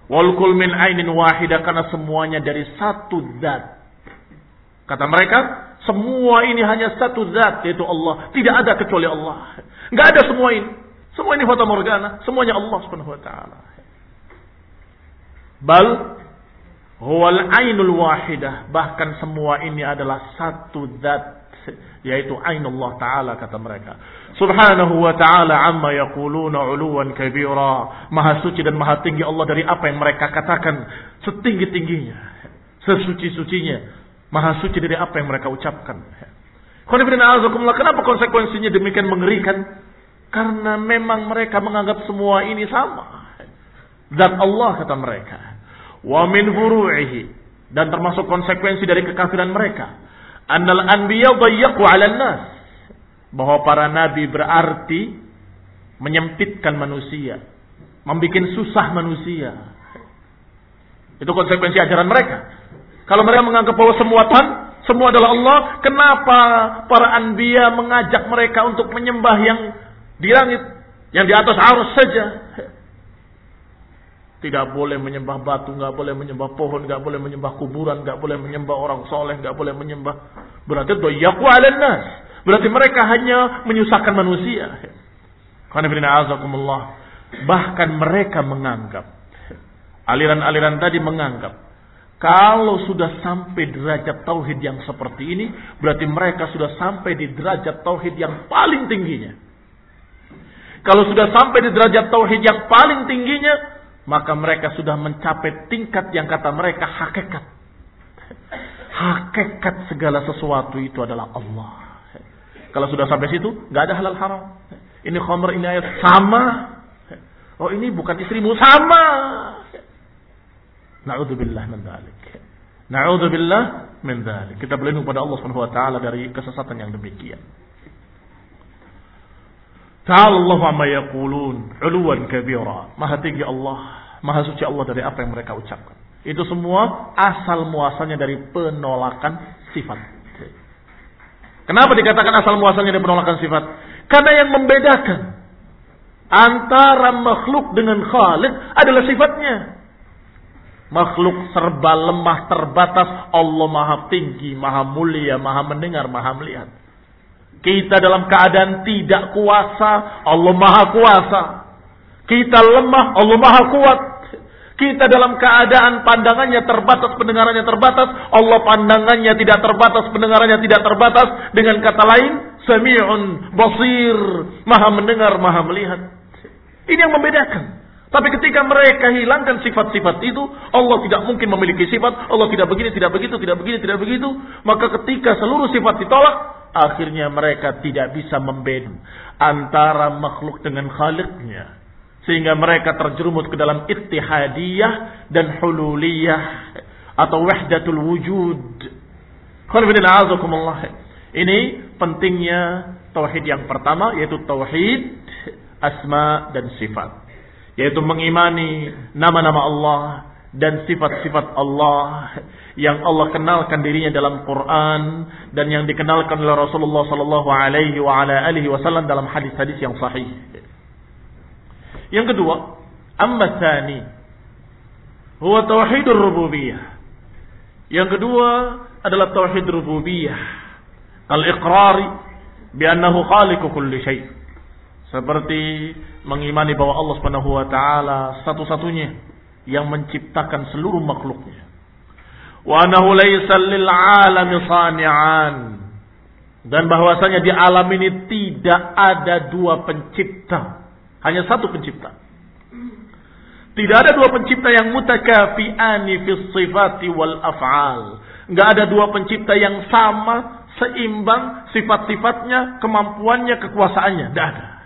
Wal kul min ainin wahida karena semuanya dari satu zat. Kata mereka, semua ini hanya satu zat yaitu Allah. Tidak ada kecuali Allah. Enggak ada semua ini. Semua ini fata morgana, semuanya Allah Subhanahu wa taala. Bal huwal ainul wahidah, bahkan semua ini adalah satu zat yaitu ainullah taala kata mereka. Subhanahu wa ta'ala amma yaquluna 'uluwan kabira. Maha suci dan maha tinggi Allah dari apa yang mereka katakan setinggi-tingginya, sesuci-sucinya. Maha suci dari apa yang mereka ucapkan. Kenapa konsekuensinya demikian mengerikan? Karena memang mereka menganggap semua ini sama. Dan Allah kata mereka. Wa min. Dan termasuk konsekuensi dari kekafiran mereka. Annal anbiya dayyaqu 'ala nas. Bahwa para nabi berarti menyempitkan manusia, membuat susah manusia. Itu konsekuensi ajaran mereka. Kalau mereka menganggap bahwa semua Tuhan, semua adalah Allah, kenapa para anbiya mengajak mereka untuk menyembah yang di langit, yang di atas arus saja. Tidak boleh menyembah batu, nggak boleh menyembah pohon, nggak boleh menyembah kuburan, nggak boleh menyembah orang soleh, nggak boleh menyembah. Berarti doyaku nas. Berarti mereka hanya menyusahkan manusia. Bahkan mereka menganggap aliran-aliran tadi menganggap kalau sudah sampai derajat tauhid yang seperti ini, berarti mereka sudah sampai di derajat tauhid yang paling tingginya. Kalau sudah sampai di derajat tauhid yang paling tingginya, maka mereka sudah mencapai tingkat yang kata mereka hakikat. Hakikat segala sesuatu itu adalah Allah. Kalau sudah sampai situ, nggak ada halal haram. Ini khamr, ini ayat sama. Oh ini bukan istrimu sama. Na'udzubillah min dzalik. Na'udzubillah min dzalik. Kita berlindung pada Allah Subhanahu wa taala dari kesesatan yang demikian. Ta'ala Allah amma yaqulun uluwan kabira. Maha tinggi Allah, maha suci Allah dari apa yang mereka ucapkan. Itu semua asal muasalnya dari penolakan sifat. Kenapa dikatakan asal muasalnya dari penolakan sifat? Karena yang membedakan antara makhluk dengan Khalik adalah sifatnya. Makhluk serba lemah terbatas, Allah maha tinggi, maha mulia, maha mendengar, maha melihat. Kita dalam keadaan tidak kuasa, Allah maha kuasa. Kita lemah, Allah maha kuat. Kita dalam keadaan pandangannya terbatas, pendengarannya terbatas. Allah pandangannya tidak terbatas, pendengarannya tidak terbatas. Dengan kata lain, sami'un, basir, maha mendengar, maha melihat. Ini yang membedakan. Tapi ketika mereka hilangkan sifat-sifat itu, Allah tidak mungkin memiliki sifat, Allah tidak begini, tidak begitu, tidak begini, tidak begitu. Maka ketika seluruh sifat ditolak, akhirnya mereka tidak bisa membeda antara makhluk dengan khaliknya sehingga mereka terjerumus ke dalam ittihadiyah dan hululiyah atau wahdatul wujud. Ini pentingnya tauhid yang pertama yaitu tauhid asma dan sifat. Yaitu mengimani nama-nama Allah dan sifat-sifat Allah yang Allah kenalkan dirinya dalam Quran dan yang dikenalkan oleh Rasulullah sallallahu alaihi wa ala alihi wasallam dalam hadis-hadis yang sahih. Yang kedua, amma tsani huwa tauhidur rububiyah. Yang kedua adalah tauhid rububiyah. Al-iqrari bi annahu khaliqu kulli syai. Seperti mengimani bahwa Allah Subhanahu wa taala satu-satunya yang menciptakan seluruh makhluknya. Wa annahu laysa lil alami sani'an. Dan bahwasanya di alam ini tidak ada dua pencipta. Hanya satu pencipta. Tidak ada dua pencipta yang mutakafiani fi sifati wal af'al. Enggak ada dua pencipta yang sama seimbang sifat-sifatnya kemampuannya kekuasaannya. Tidak ada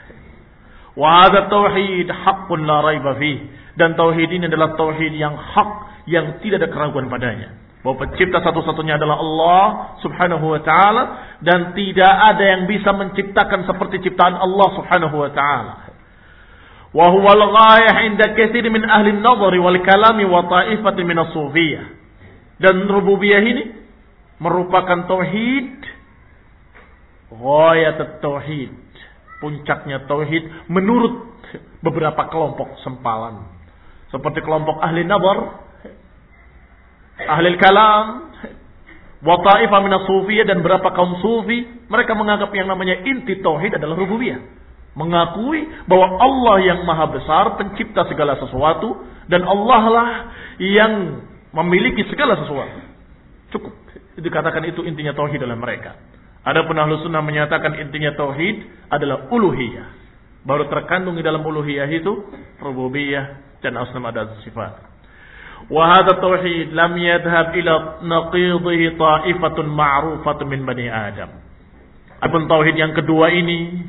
wa hadha tauhid haqqun la raiba fih dan tauhid ini adalah tauhid yang hak yang tidak ada keraguan padanya bahwa pencipta satu-satunya adalah Allah Subhanahu wa taala dan tidak ada yang bisa menciptakan seperti ciptaan Allah Subhanahu wa taala. Wa huwa al-ghayah 'inda katsir min ahli an-nadhar wal kalam wa ta'ifatin min as-sufiyah. Dan rububiyah ini merupakan tauhid ghayat tauhid puncaknya tauhid menurut beberapa kelompok sempalan. Seperti kelompok ahli nazar ahli kalam wa ta'ifah min sufiyah dan beberapa kaum sufi mereka menganggap yang namanya inti tauhid adalah rububiyah. Mengakui bahwa Allah yang maha besar pencipta segala sesuatu dan Allah lah yang memiliki segala sesuatu. Cukup. Dikatakan itu intinya tauhid dalam mereka Adapun ahlu sunnah menyatakan intinya tauhid adalah uluhiyah. Baru terkandung di dalam uluhiyah itu rububiyah dan asma dan sifat. Hadha tauhid lam yadhhab ila naqidhihi ta'ifatun ma'rufatun min bani Adam. Adapun tauhid yang kedua ini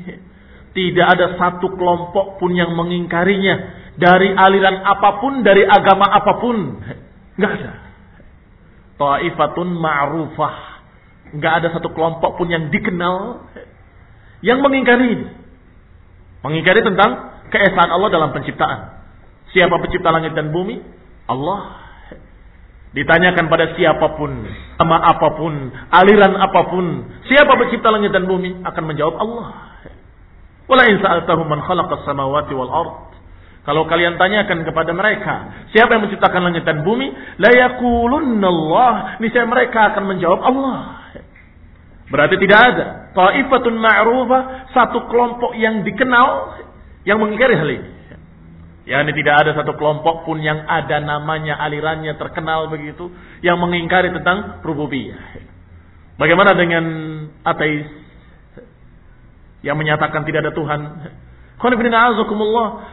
tidak ada satu kelompok pun yang mengingkarinya dari aliran apa pun, dari agama apa pun. Enggak ada. Ta'ifatun ma'rufah Nggak ada satu kelompok pun yang dikenal yang mengingkari ini. Mengingkari tentang keesaan Allah dalam penciptaan. Siapa pencipta langit dan bumi? Allah. Ditanyakan pada siapa pun, sama apa pun, aliran apa pun, siapa pencipta langit dan bumi akan menjawab Allah. Wala man samawati wal ard. Kalau kalian tanyakan kepada mereka, siapa yang menciptakan langit dan bumi? La Allah. Niscaya mereka akan menjawab Allah. Berarti tidak ada. Ta'ifatun ma'rufah, satu kelompok yang dikenal yang mengingkari hal ini. Ya, ini tidak ada satu kelompok pun yang ada namanya, alirannya terkenal begitu, yang mengingkari tentang rububiyah. Bagaimana dengan ateis yang menyatakan tidak ada Tuhan?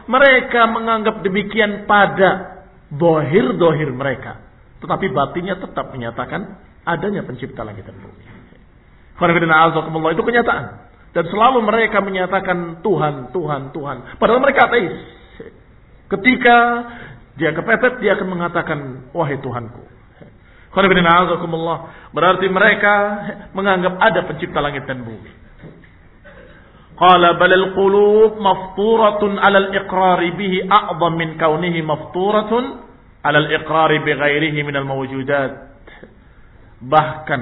Mereka menganggap demikian pada dohir-dohir mereka. Tetapi batinnya tetap menyatakan adanya pencipta langit dan bumi itu kenyataan. Dan selalu mereka menyatakan Tuhan, Tuhan, Tuhan. Padahal mereka ateis. Ketika dia kepepet, dia akan mengatakan, wahai Tuhanku. Berarti mereka menganggap ada pencipta langit dan bumi. Qala balal qulub mafturatun alal iqrari bihi a'zam min kaunihi mafturatun alal iqrari bi ghairihi minal mawjudat. Bahkan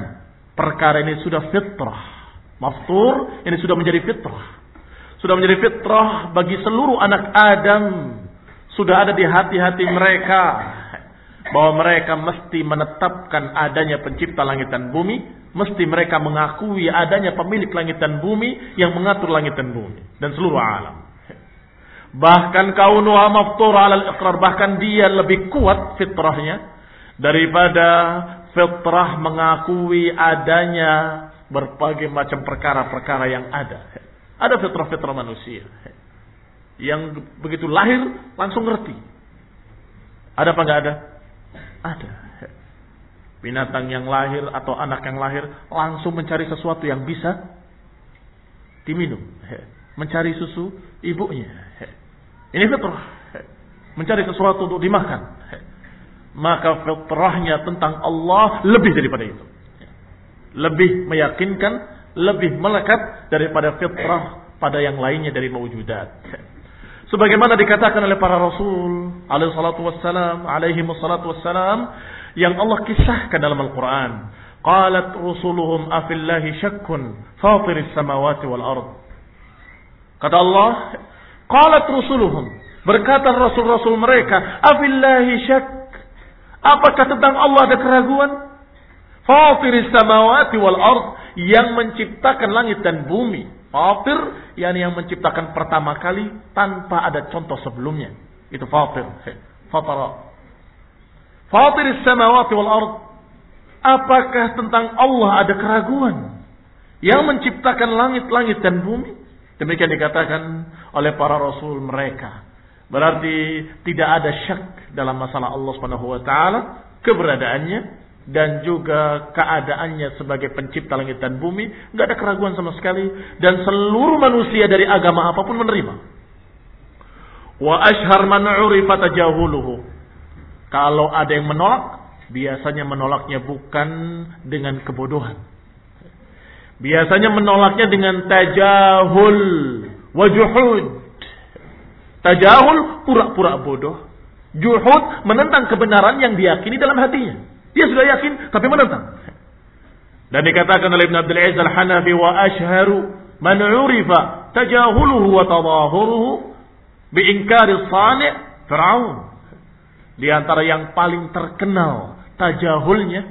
perkara ini sudah fitrah. Maftur ini sudah menjadi fitrah. Sudah menjadi fitrah bagi seluruh anak Adam. Sudah ada di hati-hati mereka bahwa mereka mesti menetapkan adanya pencipta langit dan bumi, mesti mereka mengakui adanya pemilik langit dan bumi yang mengatur langit dan bumi dan seluruh alam. Bahkan kaunuha maftur alal iqrar, bahkan dia lebih kuat fitrahnya daripada fitrah mengakui adanya berbagai macam perkara-perkara yang ada. Ada fitrah-fitrah manusia yang begitu lahir langsung ngerti. Ada apa enggak ada? Ada. Binatang yang lahir atau anak yang lahir langsung mencari sesuatu yang bisa diminum. Mencari susu ibunya. Ini fitrah. Mencari sesuatu untuk dimakan maka fitrahnya tentang Allah lebih daripada itu. Lebih meyakinkan, lebih melekat daripada fitrah pada yang lainnya dari mewujudat. Sebagaimana dikatakan oleh para rasul alaihi salatu wassalam, alaihi wassalatu wassalam yang Allah kisahkan dalam Al-Qur'an. Qalat rusuluhum afillahi syakkun fatiris samawati wal ard. Kata Allah, qalat rusuluhum berkata rasul-rasul mereka, afillahi syak Apakah tentang Allah ada keraguan? Fatiris samawati wal ard yang menciptakan langit dan bumi. Fatir yakni yang menciptakan pertama kali tanpa ada contoh sebelumnya. Itu fatir. Fatara. Fatiris samawati wal ard. Apakah tentang Allah ada keraguan? Yang menciptakan langit-langit dan bumi. Demikian dikatakan oleh para rasul mereka. Berarti tidak ada syak dalam masalah Allah Subhanahu wa taala keberadaannya dan juga keadaannya sebagai pencipta langit dan bumi, nggak ada keraguan sama sekali dan seluruh manusia dari agama apa pun menerima. Wa ashhar man. Kalau ada yang menolak, biasanya menolaknya bukan dengan kebodohan. Biasanya menolaknya dengan tajahul wa Tajahul pura-pura bodoh. Juhud menentang kebenaran yang diyakini dalam hatinya. Dia sudah yakin tapi menentang. Dan dikatakan oleh Ibn Abdul Aziz Al-Hanafi wa ashharu man urifa tajahuluhu wa tadahuruhu biinkari sani' Fir'aun. Di antara yang paling terkenal tajahulnya,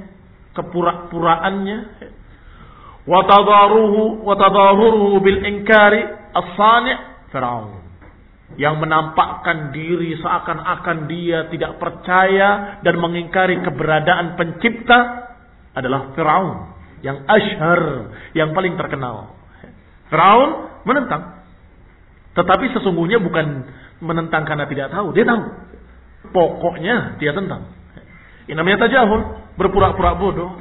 kepura-puraannya, wa tadaruhu wa tadahuruhu bil inkari as-sani' Fir'aun. Yang menampakkan diri seakan-akan dia tidak percaya dan mengingkari keberadaan pencipta adalah Fir'aun yang ashar, yang paling terkenal. Firaun menentang. Tetapi sesungguhnya bukan menentang karena tidak tahu, dia tahu. Pokoknya dia tentang. Ini namanya tajahul, berpura-pura bodoh.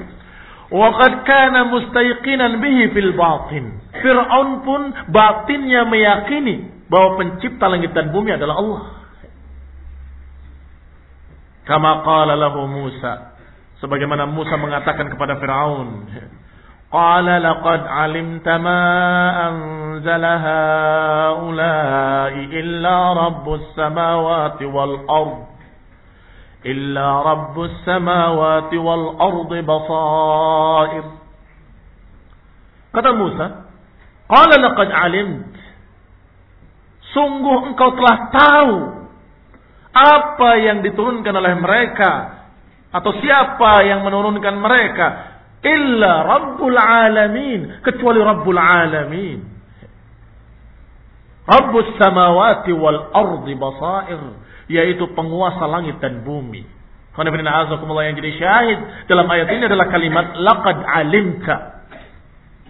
Waqad kana mustayqinan bihi fil batin. Fir'aun pun batinnya meyakini bahwa pencipta langit dan bumi adalah Allah. Kama qala lahu Musa sebagaimana Musa mengatakan kepada Firaun Qala laqad alimta ma anzala haula'i illa rabbus samawati wal ard illa rabbus samawati wal ardi basair Kata Musa Qala laqad alimt Sungguh engkau telah tahu apa yang diturunkan oleh mereka atau siapa yang menurunkan mereka illa Rabbul Alamin kecuali Rabbul Alamin. Rabbus samawati wal ardi basair yaitu penguasa langit dan bumi. Yang jadi syahid dalam ayat ini adalah kalimat laqad alimta.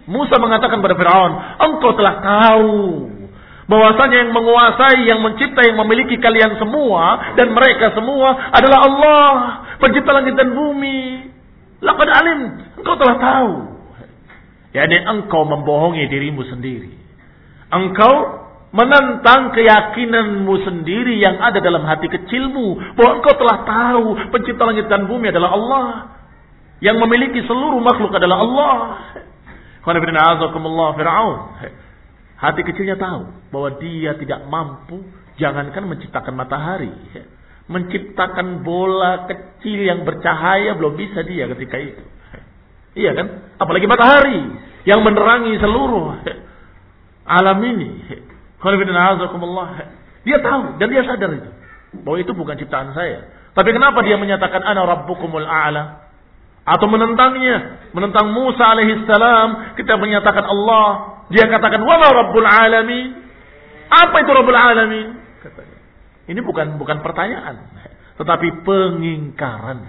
Musa mengatakan kepada Firaun engkau telah tahu bahwasanya yang menguasai, yang mencipta, yang memiliki kalian semua dan mereka semua adalah Allah, pencipta langit dan bumi. Laqad alim, engkau telah tahu. Yani engkau membohongi dirimu sendiri. Engkau menentang keyakinanmu sendiri yang ada dalam hati kecilmu bahwa engkau telah tahu pencipta langit dan bumi adalah Allah yang memiliki seluruh makhluk adalah Allah. Fir'aun Hati kecilnya tahu bahwa dia tidak mampu jangankan menciptakan matahari. Menciptakan bola kecil yang bercahaya belum bisa dia ketika itu. Iya kan? Apalagi matahari yang menerangi seluruh alam ini. Dia tahu dan dia sadar itu. Bahwa itu bukan ciptaan saya. Tapi kenapa dia menyatakan ana rabbukumul a'la? Atau menentangnya, menentang Musa alaihissalam, kita menyatakan Allah dia katakan, "Wama Rabbul Alamin?" Apa itu Rabbul Alamin? Katanya. Ini bukan bukan pertanyaan, tetapi pengingkaran.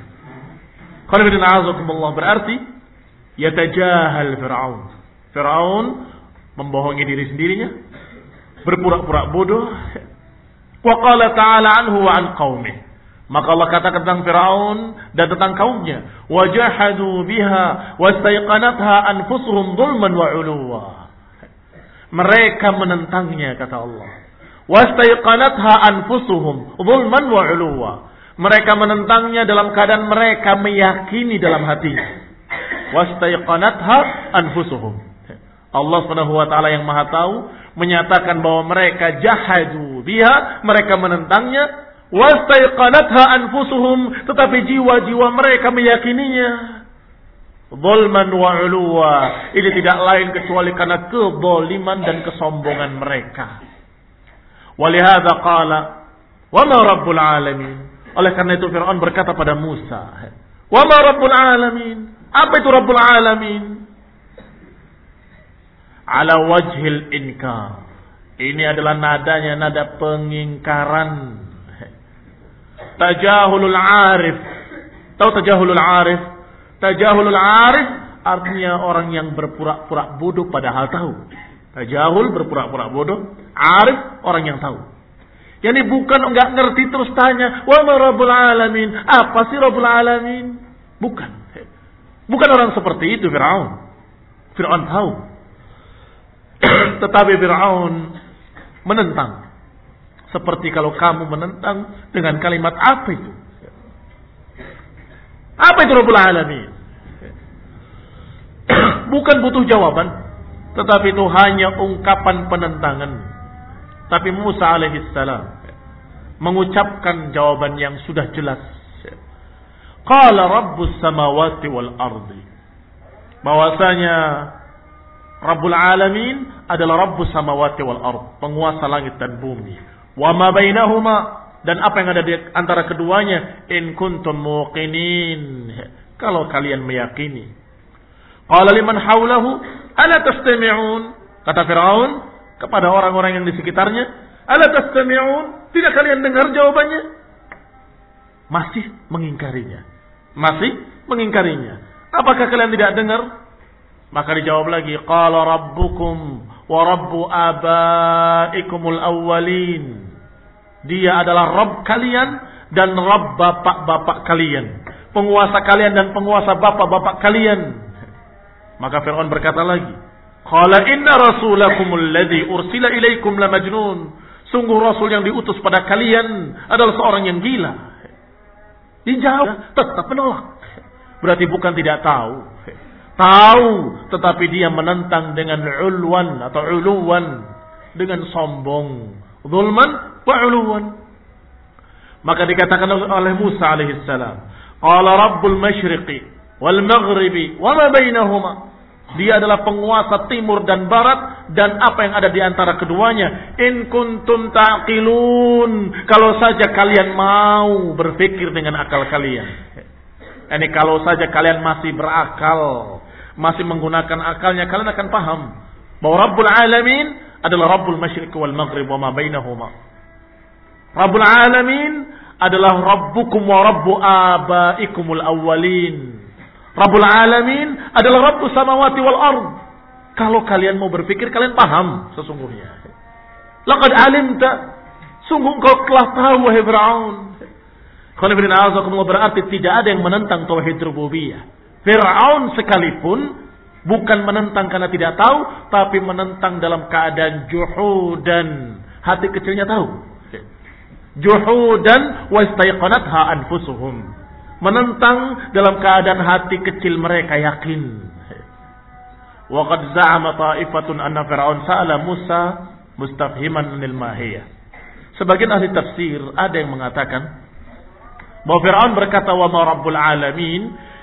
Kalau Allah berarti yatajahal Fir'aun. Fir'aun membohongi diri sendirinya, berpura-pura bodoh. Wa qala ta'ala anhu wa an qaumih. Maka Allah katakan tentang Firaun dan tentang kaumnya, wajahadu biha wastaiqanatha anfusuhum dhulman wa 'uluwa. Mereka menentangnya kata Allah. Wastaiqanatha anfusuhum zulman wa uluwa. Mereka menentangnya dalam keadaan mereka meyakini dalam hatinya. Wastaiqanatha anfusuhum. Allah Subhanahu wa taala yang Maha tahu menyatakan bahwa mereka jahadu biha, mereka menentangnya. Wastaiqanatha anfusuhum, tetapi jiwa-jiwa mereka meyakininya. Zulman wa uluwa. Ini tidak lain kecuali karena kezaliman dan kesombongan mereka. Walihada qala, wa ma rabbul alamin. Oleh karena itu Fir'aun berkata pada Musa, wa ma rabbul alamin. Apa itu rabbul alamin? Ala wajhil inkar. Ini adalah nadanya nada pengingkaran. Tajahulul arif. Tahu tajahulul arif? Tajahulul arif artinya orang yang berpura-pura bodoh padahal tahu. Tajahul berpura-pura bodoh, arif orang yang tahu. Yani bukan enggak ngerti terus tanya, "Wa ma rabbul alamin?" Apa sih rabbul alamin? Bukan. Bukan orang seperti itu Firaun. Firaun tahu. <clears throat> Tetapi Firaun menentang. Seperti kalau kamu menentang dengan kalimat apa itu? Apa itu Rabbul Alamin? <clears throat> Bukan butuh jawaban, tetapi itu hanya ungkapan penentangan. Tapi Musa alaihissalam mengucapkan jawaban yang sudah jelas. Qala Rabbus samawati wal ardi. bahwasanya Rabbul Alamin adalah Rabbus samawati wal ard, penguasa langit dan bumi. Wa ma bainahuma dan apa yang ada di antara keduanya in kuntum muqinin. Kalau kalian meyakini. Qala liman haulahu ala tastami'un? Kata Firaun kepada orang-orang yang di sekitarnya, ala tastami'un? Tidak kalian dengar jawabannya? Masih mengingkarinya. Masih mengingkarinya. Apakah kalian tidak dengar? Maka dijawab lagi, qala rabbukum wa rabbu abaikumul awwalin. Dia adalah Rabb kalian dan Rabb bapak-bapak kalian. Penguasa kalian dan penguasa bapak-bapak kalian. Maka Fir'aun berkata lagi, Qala inna rasulakum alladhi ursila ilaikum la majnun. Sungguh Rasul yang diutus pada kalian adalah seorang yang gila. Dijawab, tetap menolak. Berarti bukan tidak tahu. Tahu, tetapi dia menentang dengan ulwan atau uluwan. Dengan sombong. Zulman wa uluwan. Maka dikatakan oleh Musa alaihissalam. Qala Rabbul Mashriqi wal Maghribi wa ma bainahuma. Dia adalah penguasa timur dan barat dan apa yang ada di antara keduanya. In kuntum taqilun. Kalau saja kalian mau berpikir dengan akal kalian. Ini kalau saja kalian masih berakal, masih menggunakan akalnya, kalian akan paham bahwa Rabbul Alamin adalah Rabbul Masyriq wal Maghrib wa ma bainahuma. Rabbul Alamin adalah Rabbukum wa Rabbu abaikumul awwalin. Rabbul Alamin adalah Rabbus samawati wal ard. Kalau kalian mau berpikir, kalian paham sesungguhnya. Laqad alimta. Sungguh kau telah tahu, wahai Fir'aun. Berarti tidak ada yang menentang tauhid rububiyah. Fir'aun sekalipun bukan menentang karena tidak tahu, tapi menentang dalam keadaan juhudan. Hati kecilnya tahu. Juhudan wa istayqanatha anfusuhum. Menentang dalam keadaan hati kecil mereka yakin. Wa qad za'ama ta'ifatun anna Fir'aun sa'ala Musa mustafhiman anil mahiyah. Sebagian ahli tafsir ada yang mengatakan bahwa Fir'aun berkata wa ma rabbul alamin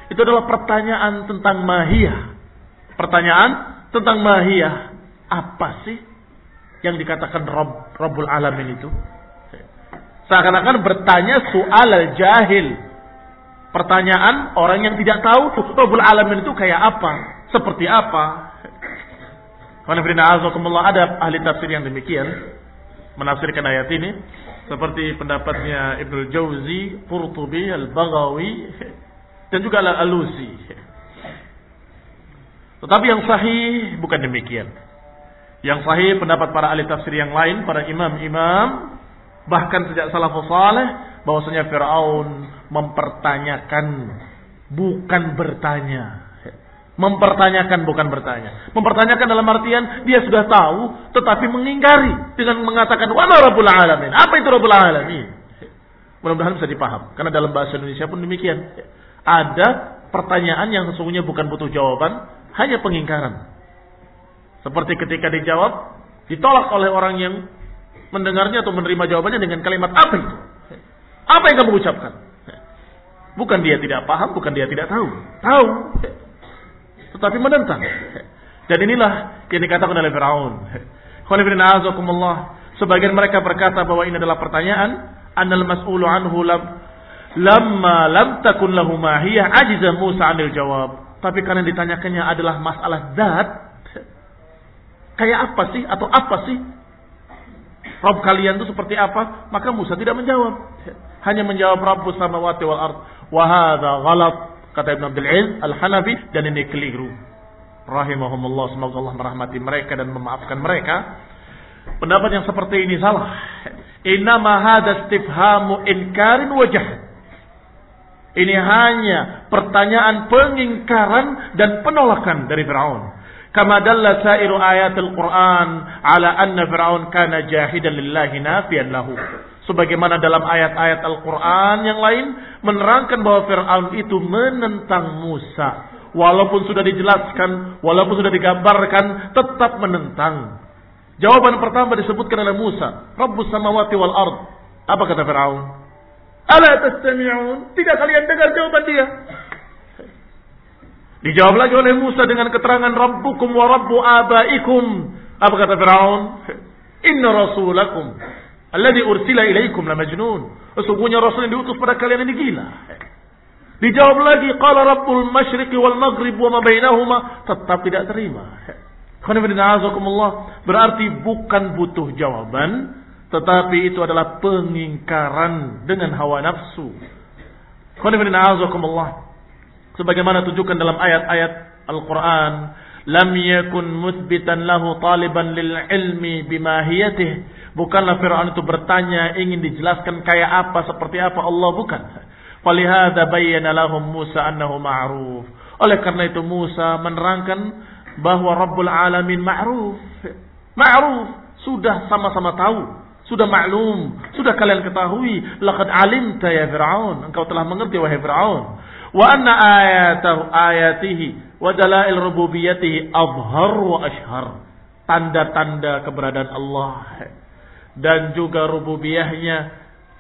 itu adalah pertanyaan tentang mahiyah. Pertanyaan tentang mahiyah. Apa sih yang dikatakan Rabb, Rabbul Alamin itu? Seakan-akan bertanya soal jahil. Pertanyaan orang yang tidak tahu Rabbul Alamin itu kayak apa? Seperti apa? Ada ahli tafsir yang demikian menafsirkan ayat ini seperti pendapatnya Ibnu Jauzi, Qurtubi, Al-Baghawi dan juga Al-Alusi. Tetapi yang sahih bukan demikian. Yang sahih pendapat para ahli tafsir yang lain, para imam-imam, bahkan sejak salafus saleh bahwasanya Firaun mempertanyakan bukan bertanya. Mempertanyakan bukan bertanya. Mempertanyakan dalam artian dia sudah tahu tetapi mengingkari dengan mengatakan wala rabbul alamin. Apa itu rabbul alamin? Mudah-mudahan bisa dipaham karena dalam bahasa Indonesia pun demikian. Ada pertanyaan yang sesungguhnya bukan butuh jawaban, hanya pengingkaran. Seperti ketika dijawab ditolak oleh orang yang mendengarnya atau menerima jawabannya dengan kalimat apa itu? Apa yang kamu ucapkan? Bukan dia tidak paham, bukan dia tidak tahu. Tahu tetapi menentang. Dan inilah yang dikatakan oleh Firaun. Sebagian mereka berkata bahwa ini adalah pertanyaan annal mas'ulu anhu lam lamma lam takun lahu mahiyah ajiza Musa 'anil jawab. Tapi karena ditanyakannya adalah masalah zat kayak apa sih atau apa sih Rob kalian itu seperti apa? Maka Musa tidak menjawab. Hanya menjawab Rabbus samawati wal ard. Wa hadza ghalat Kata Ibn Abdul Aziz Al-Hanafi dan ini keliru. Rahimahumullah semoga Allah merahmati mereka dan memaafkan mereka. Pendapat yang seperti ini salah. Innama hada istifhamu inkarin wajah. Ini hanya pertanyaan pengingkaran dan penolakan dari Fir'aun. Kama dalla sairu ayatul Quran ala anna Fir'aun kana jahidan lillahi nafiyan lahu sebagaimana dalam ayat-ayat Al-Quran yang lain menerangkan bahwa Fir'aun itu menentang Musa. Walaupun sudah dijelaskan, walaupun sudah digambarkan, tetap menentang. Jawaban pertama disebutkan oleh Musa. Rabbus samawati wal ard. Apa kata Fir'aun? Ala tastami'un? Tidak kalian dengar jawaban dia. Dijawab lagi oleh Musa dengan keterangan Rabbukum wa Rabbu abaikum. Apa kata Fir'aun? Inna rasulakum alladhi ursila ilaikum la majnun. Sesungguhnya Rasul yang diutus pada kalian ini gila. Dijawab lagi, qala rabbul masyriqi wal maghrib wa ma bainahuma, tetap tidak terima. Berarti bukan butuh jawaban, tetapi itu adalah pengingkaran dengan hawa nafsu. Sebagaimana tunjukkan dalam ayat-ayat Al-Quran, lam yakun muthbitan lahu taliban lil ilmi bimahiyatih. Bukanlah Fir'aun itu bertanya ingin dijelaskan kayak apa seperti apa Allah bukan. Falihada bayyana lahum Musa annahu ma'ruf. Oleh karena itu Musa menerangkan bahwa Rabbul Alamin ma'ruf. Ma'ruf. Sudah sama-sama tahu. Sudah maklum. Sudah kalian ketahui. Laqad alimta ya Fir'aun. Engkau telah mengerti wahai Fir'aun. Wa anna ayatahu ayatihi wa dalail rububiyatihi abhar wa ashhar. Tanda-tanda keberadaan Allah. Dan juga rububiyahnya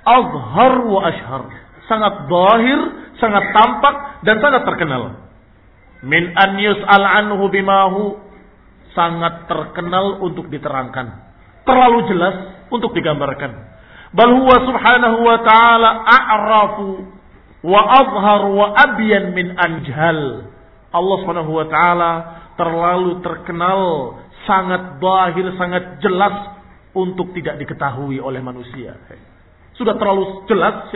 azhar wa ashhar sangat zahir, sangat tampak dan sangat terkenal. Min an yus'al anhu bimahu sangat terkenal untuk diterangkan. Terlalu jelas untuk digambarkan. Bal huwa subhanahu wa ta'ala a'rafu wa azhar wa abyan min anjal. Allah subhanahu wa ta'ala terlalu terkenal, sangat zahir, sangat jelas untuk tidak diketahui oleh manusia. Sudah terlalu jelas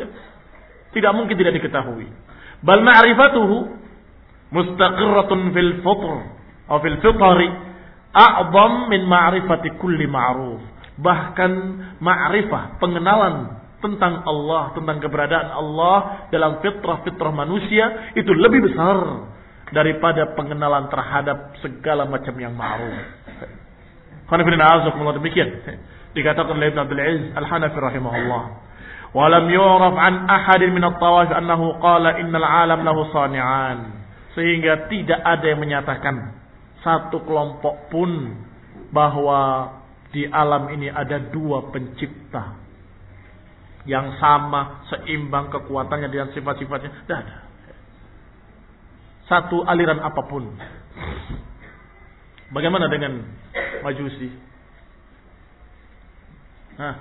tidak mungkin tidak diketahui. Bal ma'rifatuhu mustaqirratun fil fitr atau fil fitri a'zam min ma'rifati kulli ma'ruf. Bahkan ma'rifah, pengenalan tentang Allah, tentang keberadaan Allah dalam fitrah-fitrah manusia itu lebih besar daripada pengenalan terhadap segala macam yang ma'ruf. Karena demikian dikatakan oleh Ibn Abdul Aziz Al-Hanafi rahimahullah Walam yuraf an ahadin min at-tawaf annahu qala innal alam lahu sani'an. Sehingga tidak ada yang menyatakan satu kelompok pun bahwa di alam ini ada dua pencipta yang sama, seimbang kekuatannya dan sifat-sifatnya. Tidak ada. Satu aliran apa pun. Bagaimana dengan majusi? Nah,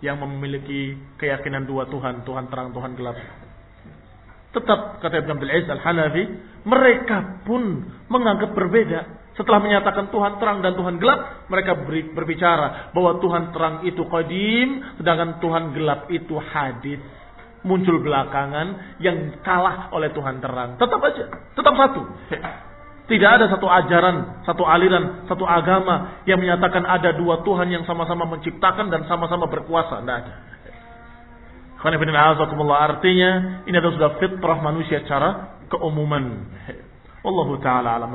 yang memiliki keyakinan dua Tuhan, Tuhan terang, Tuhan gelap. Tetap kata Ibn Abdul Aziz Al-Hanafi, mereka pun menganggap berbeda. Setelah menyatakan Tuhan terang dan Tuhan gelap, mereka berbicara bahwa Tuhan terang itu qadim, sedangkan Tuhan gelap itu hadis. Muncul belakangan yang kalah oleh Tuhan terang. Tetap aja, tetap satu. Tidak ada satu ajaran, satu aliran, satu agama yang menyatakan ada dua Tuhan yang sama-sama menciptakan dan sama-sama berkuasa. Tidak ada. Artinya ini adalah sudah fitrah manusia cara keumuman. Allah taala alam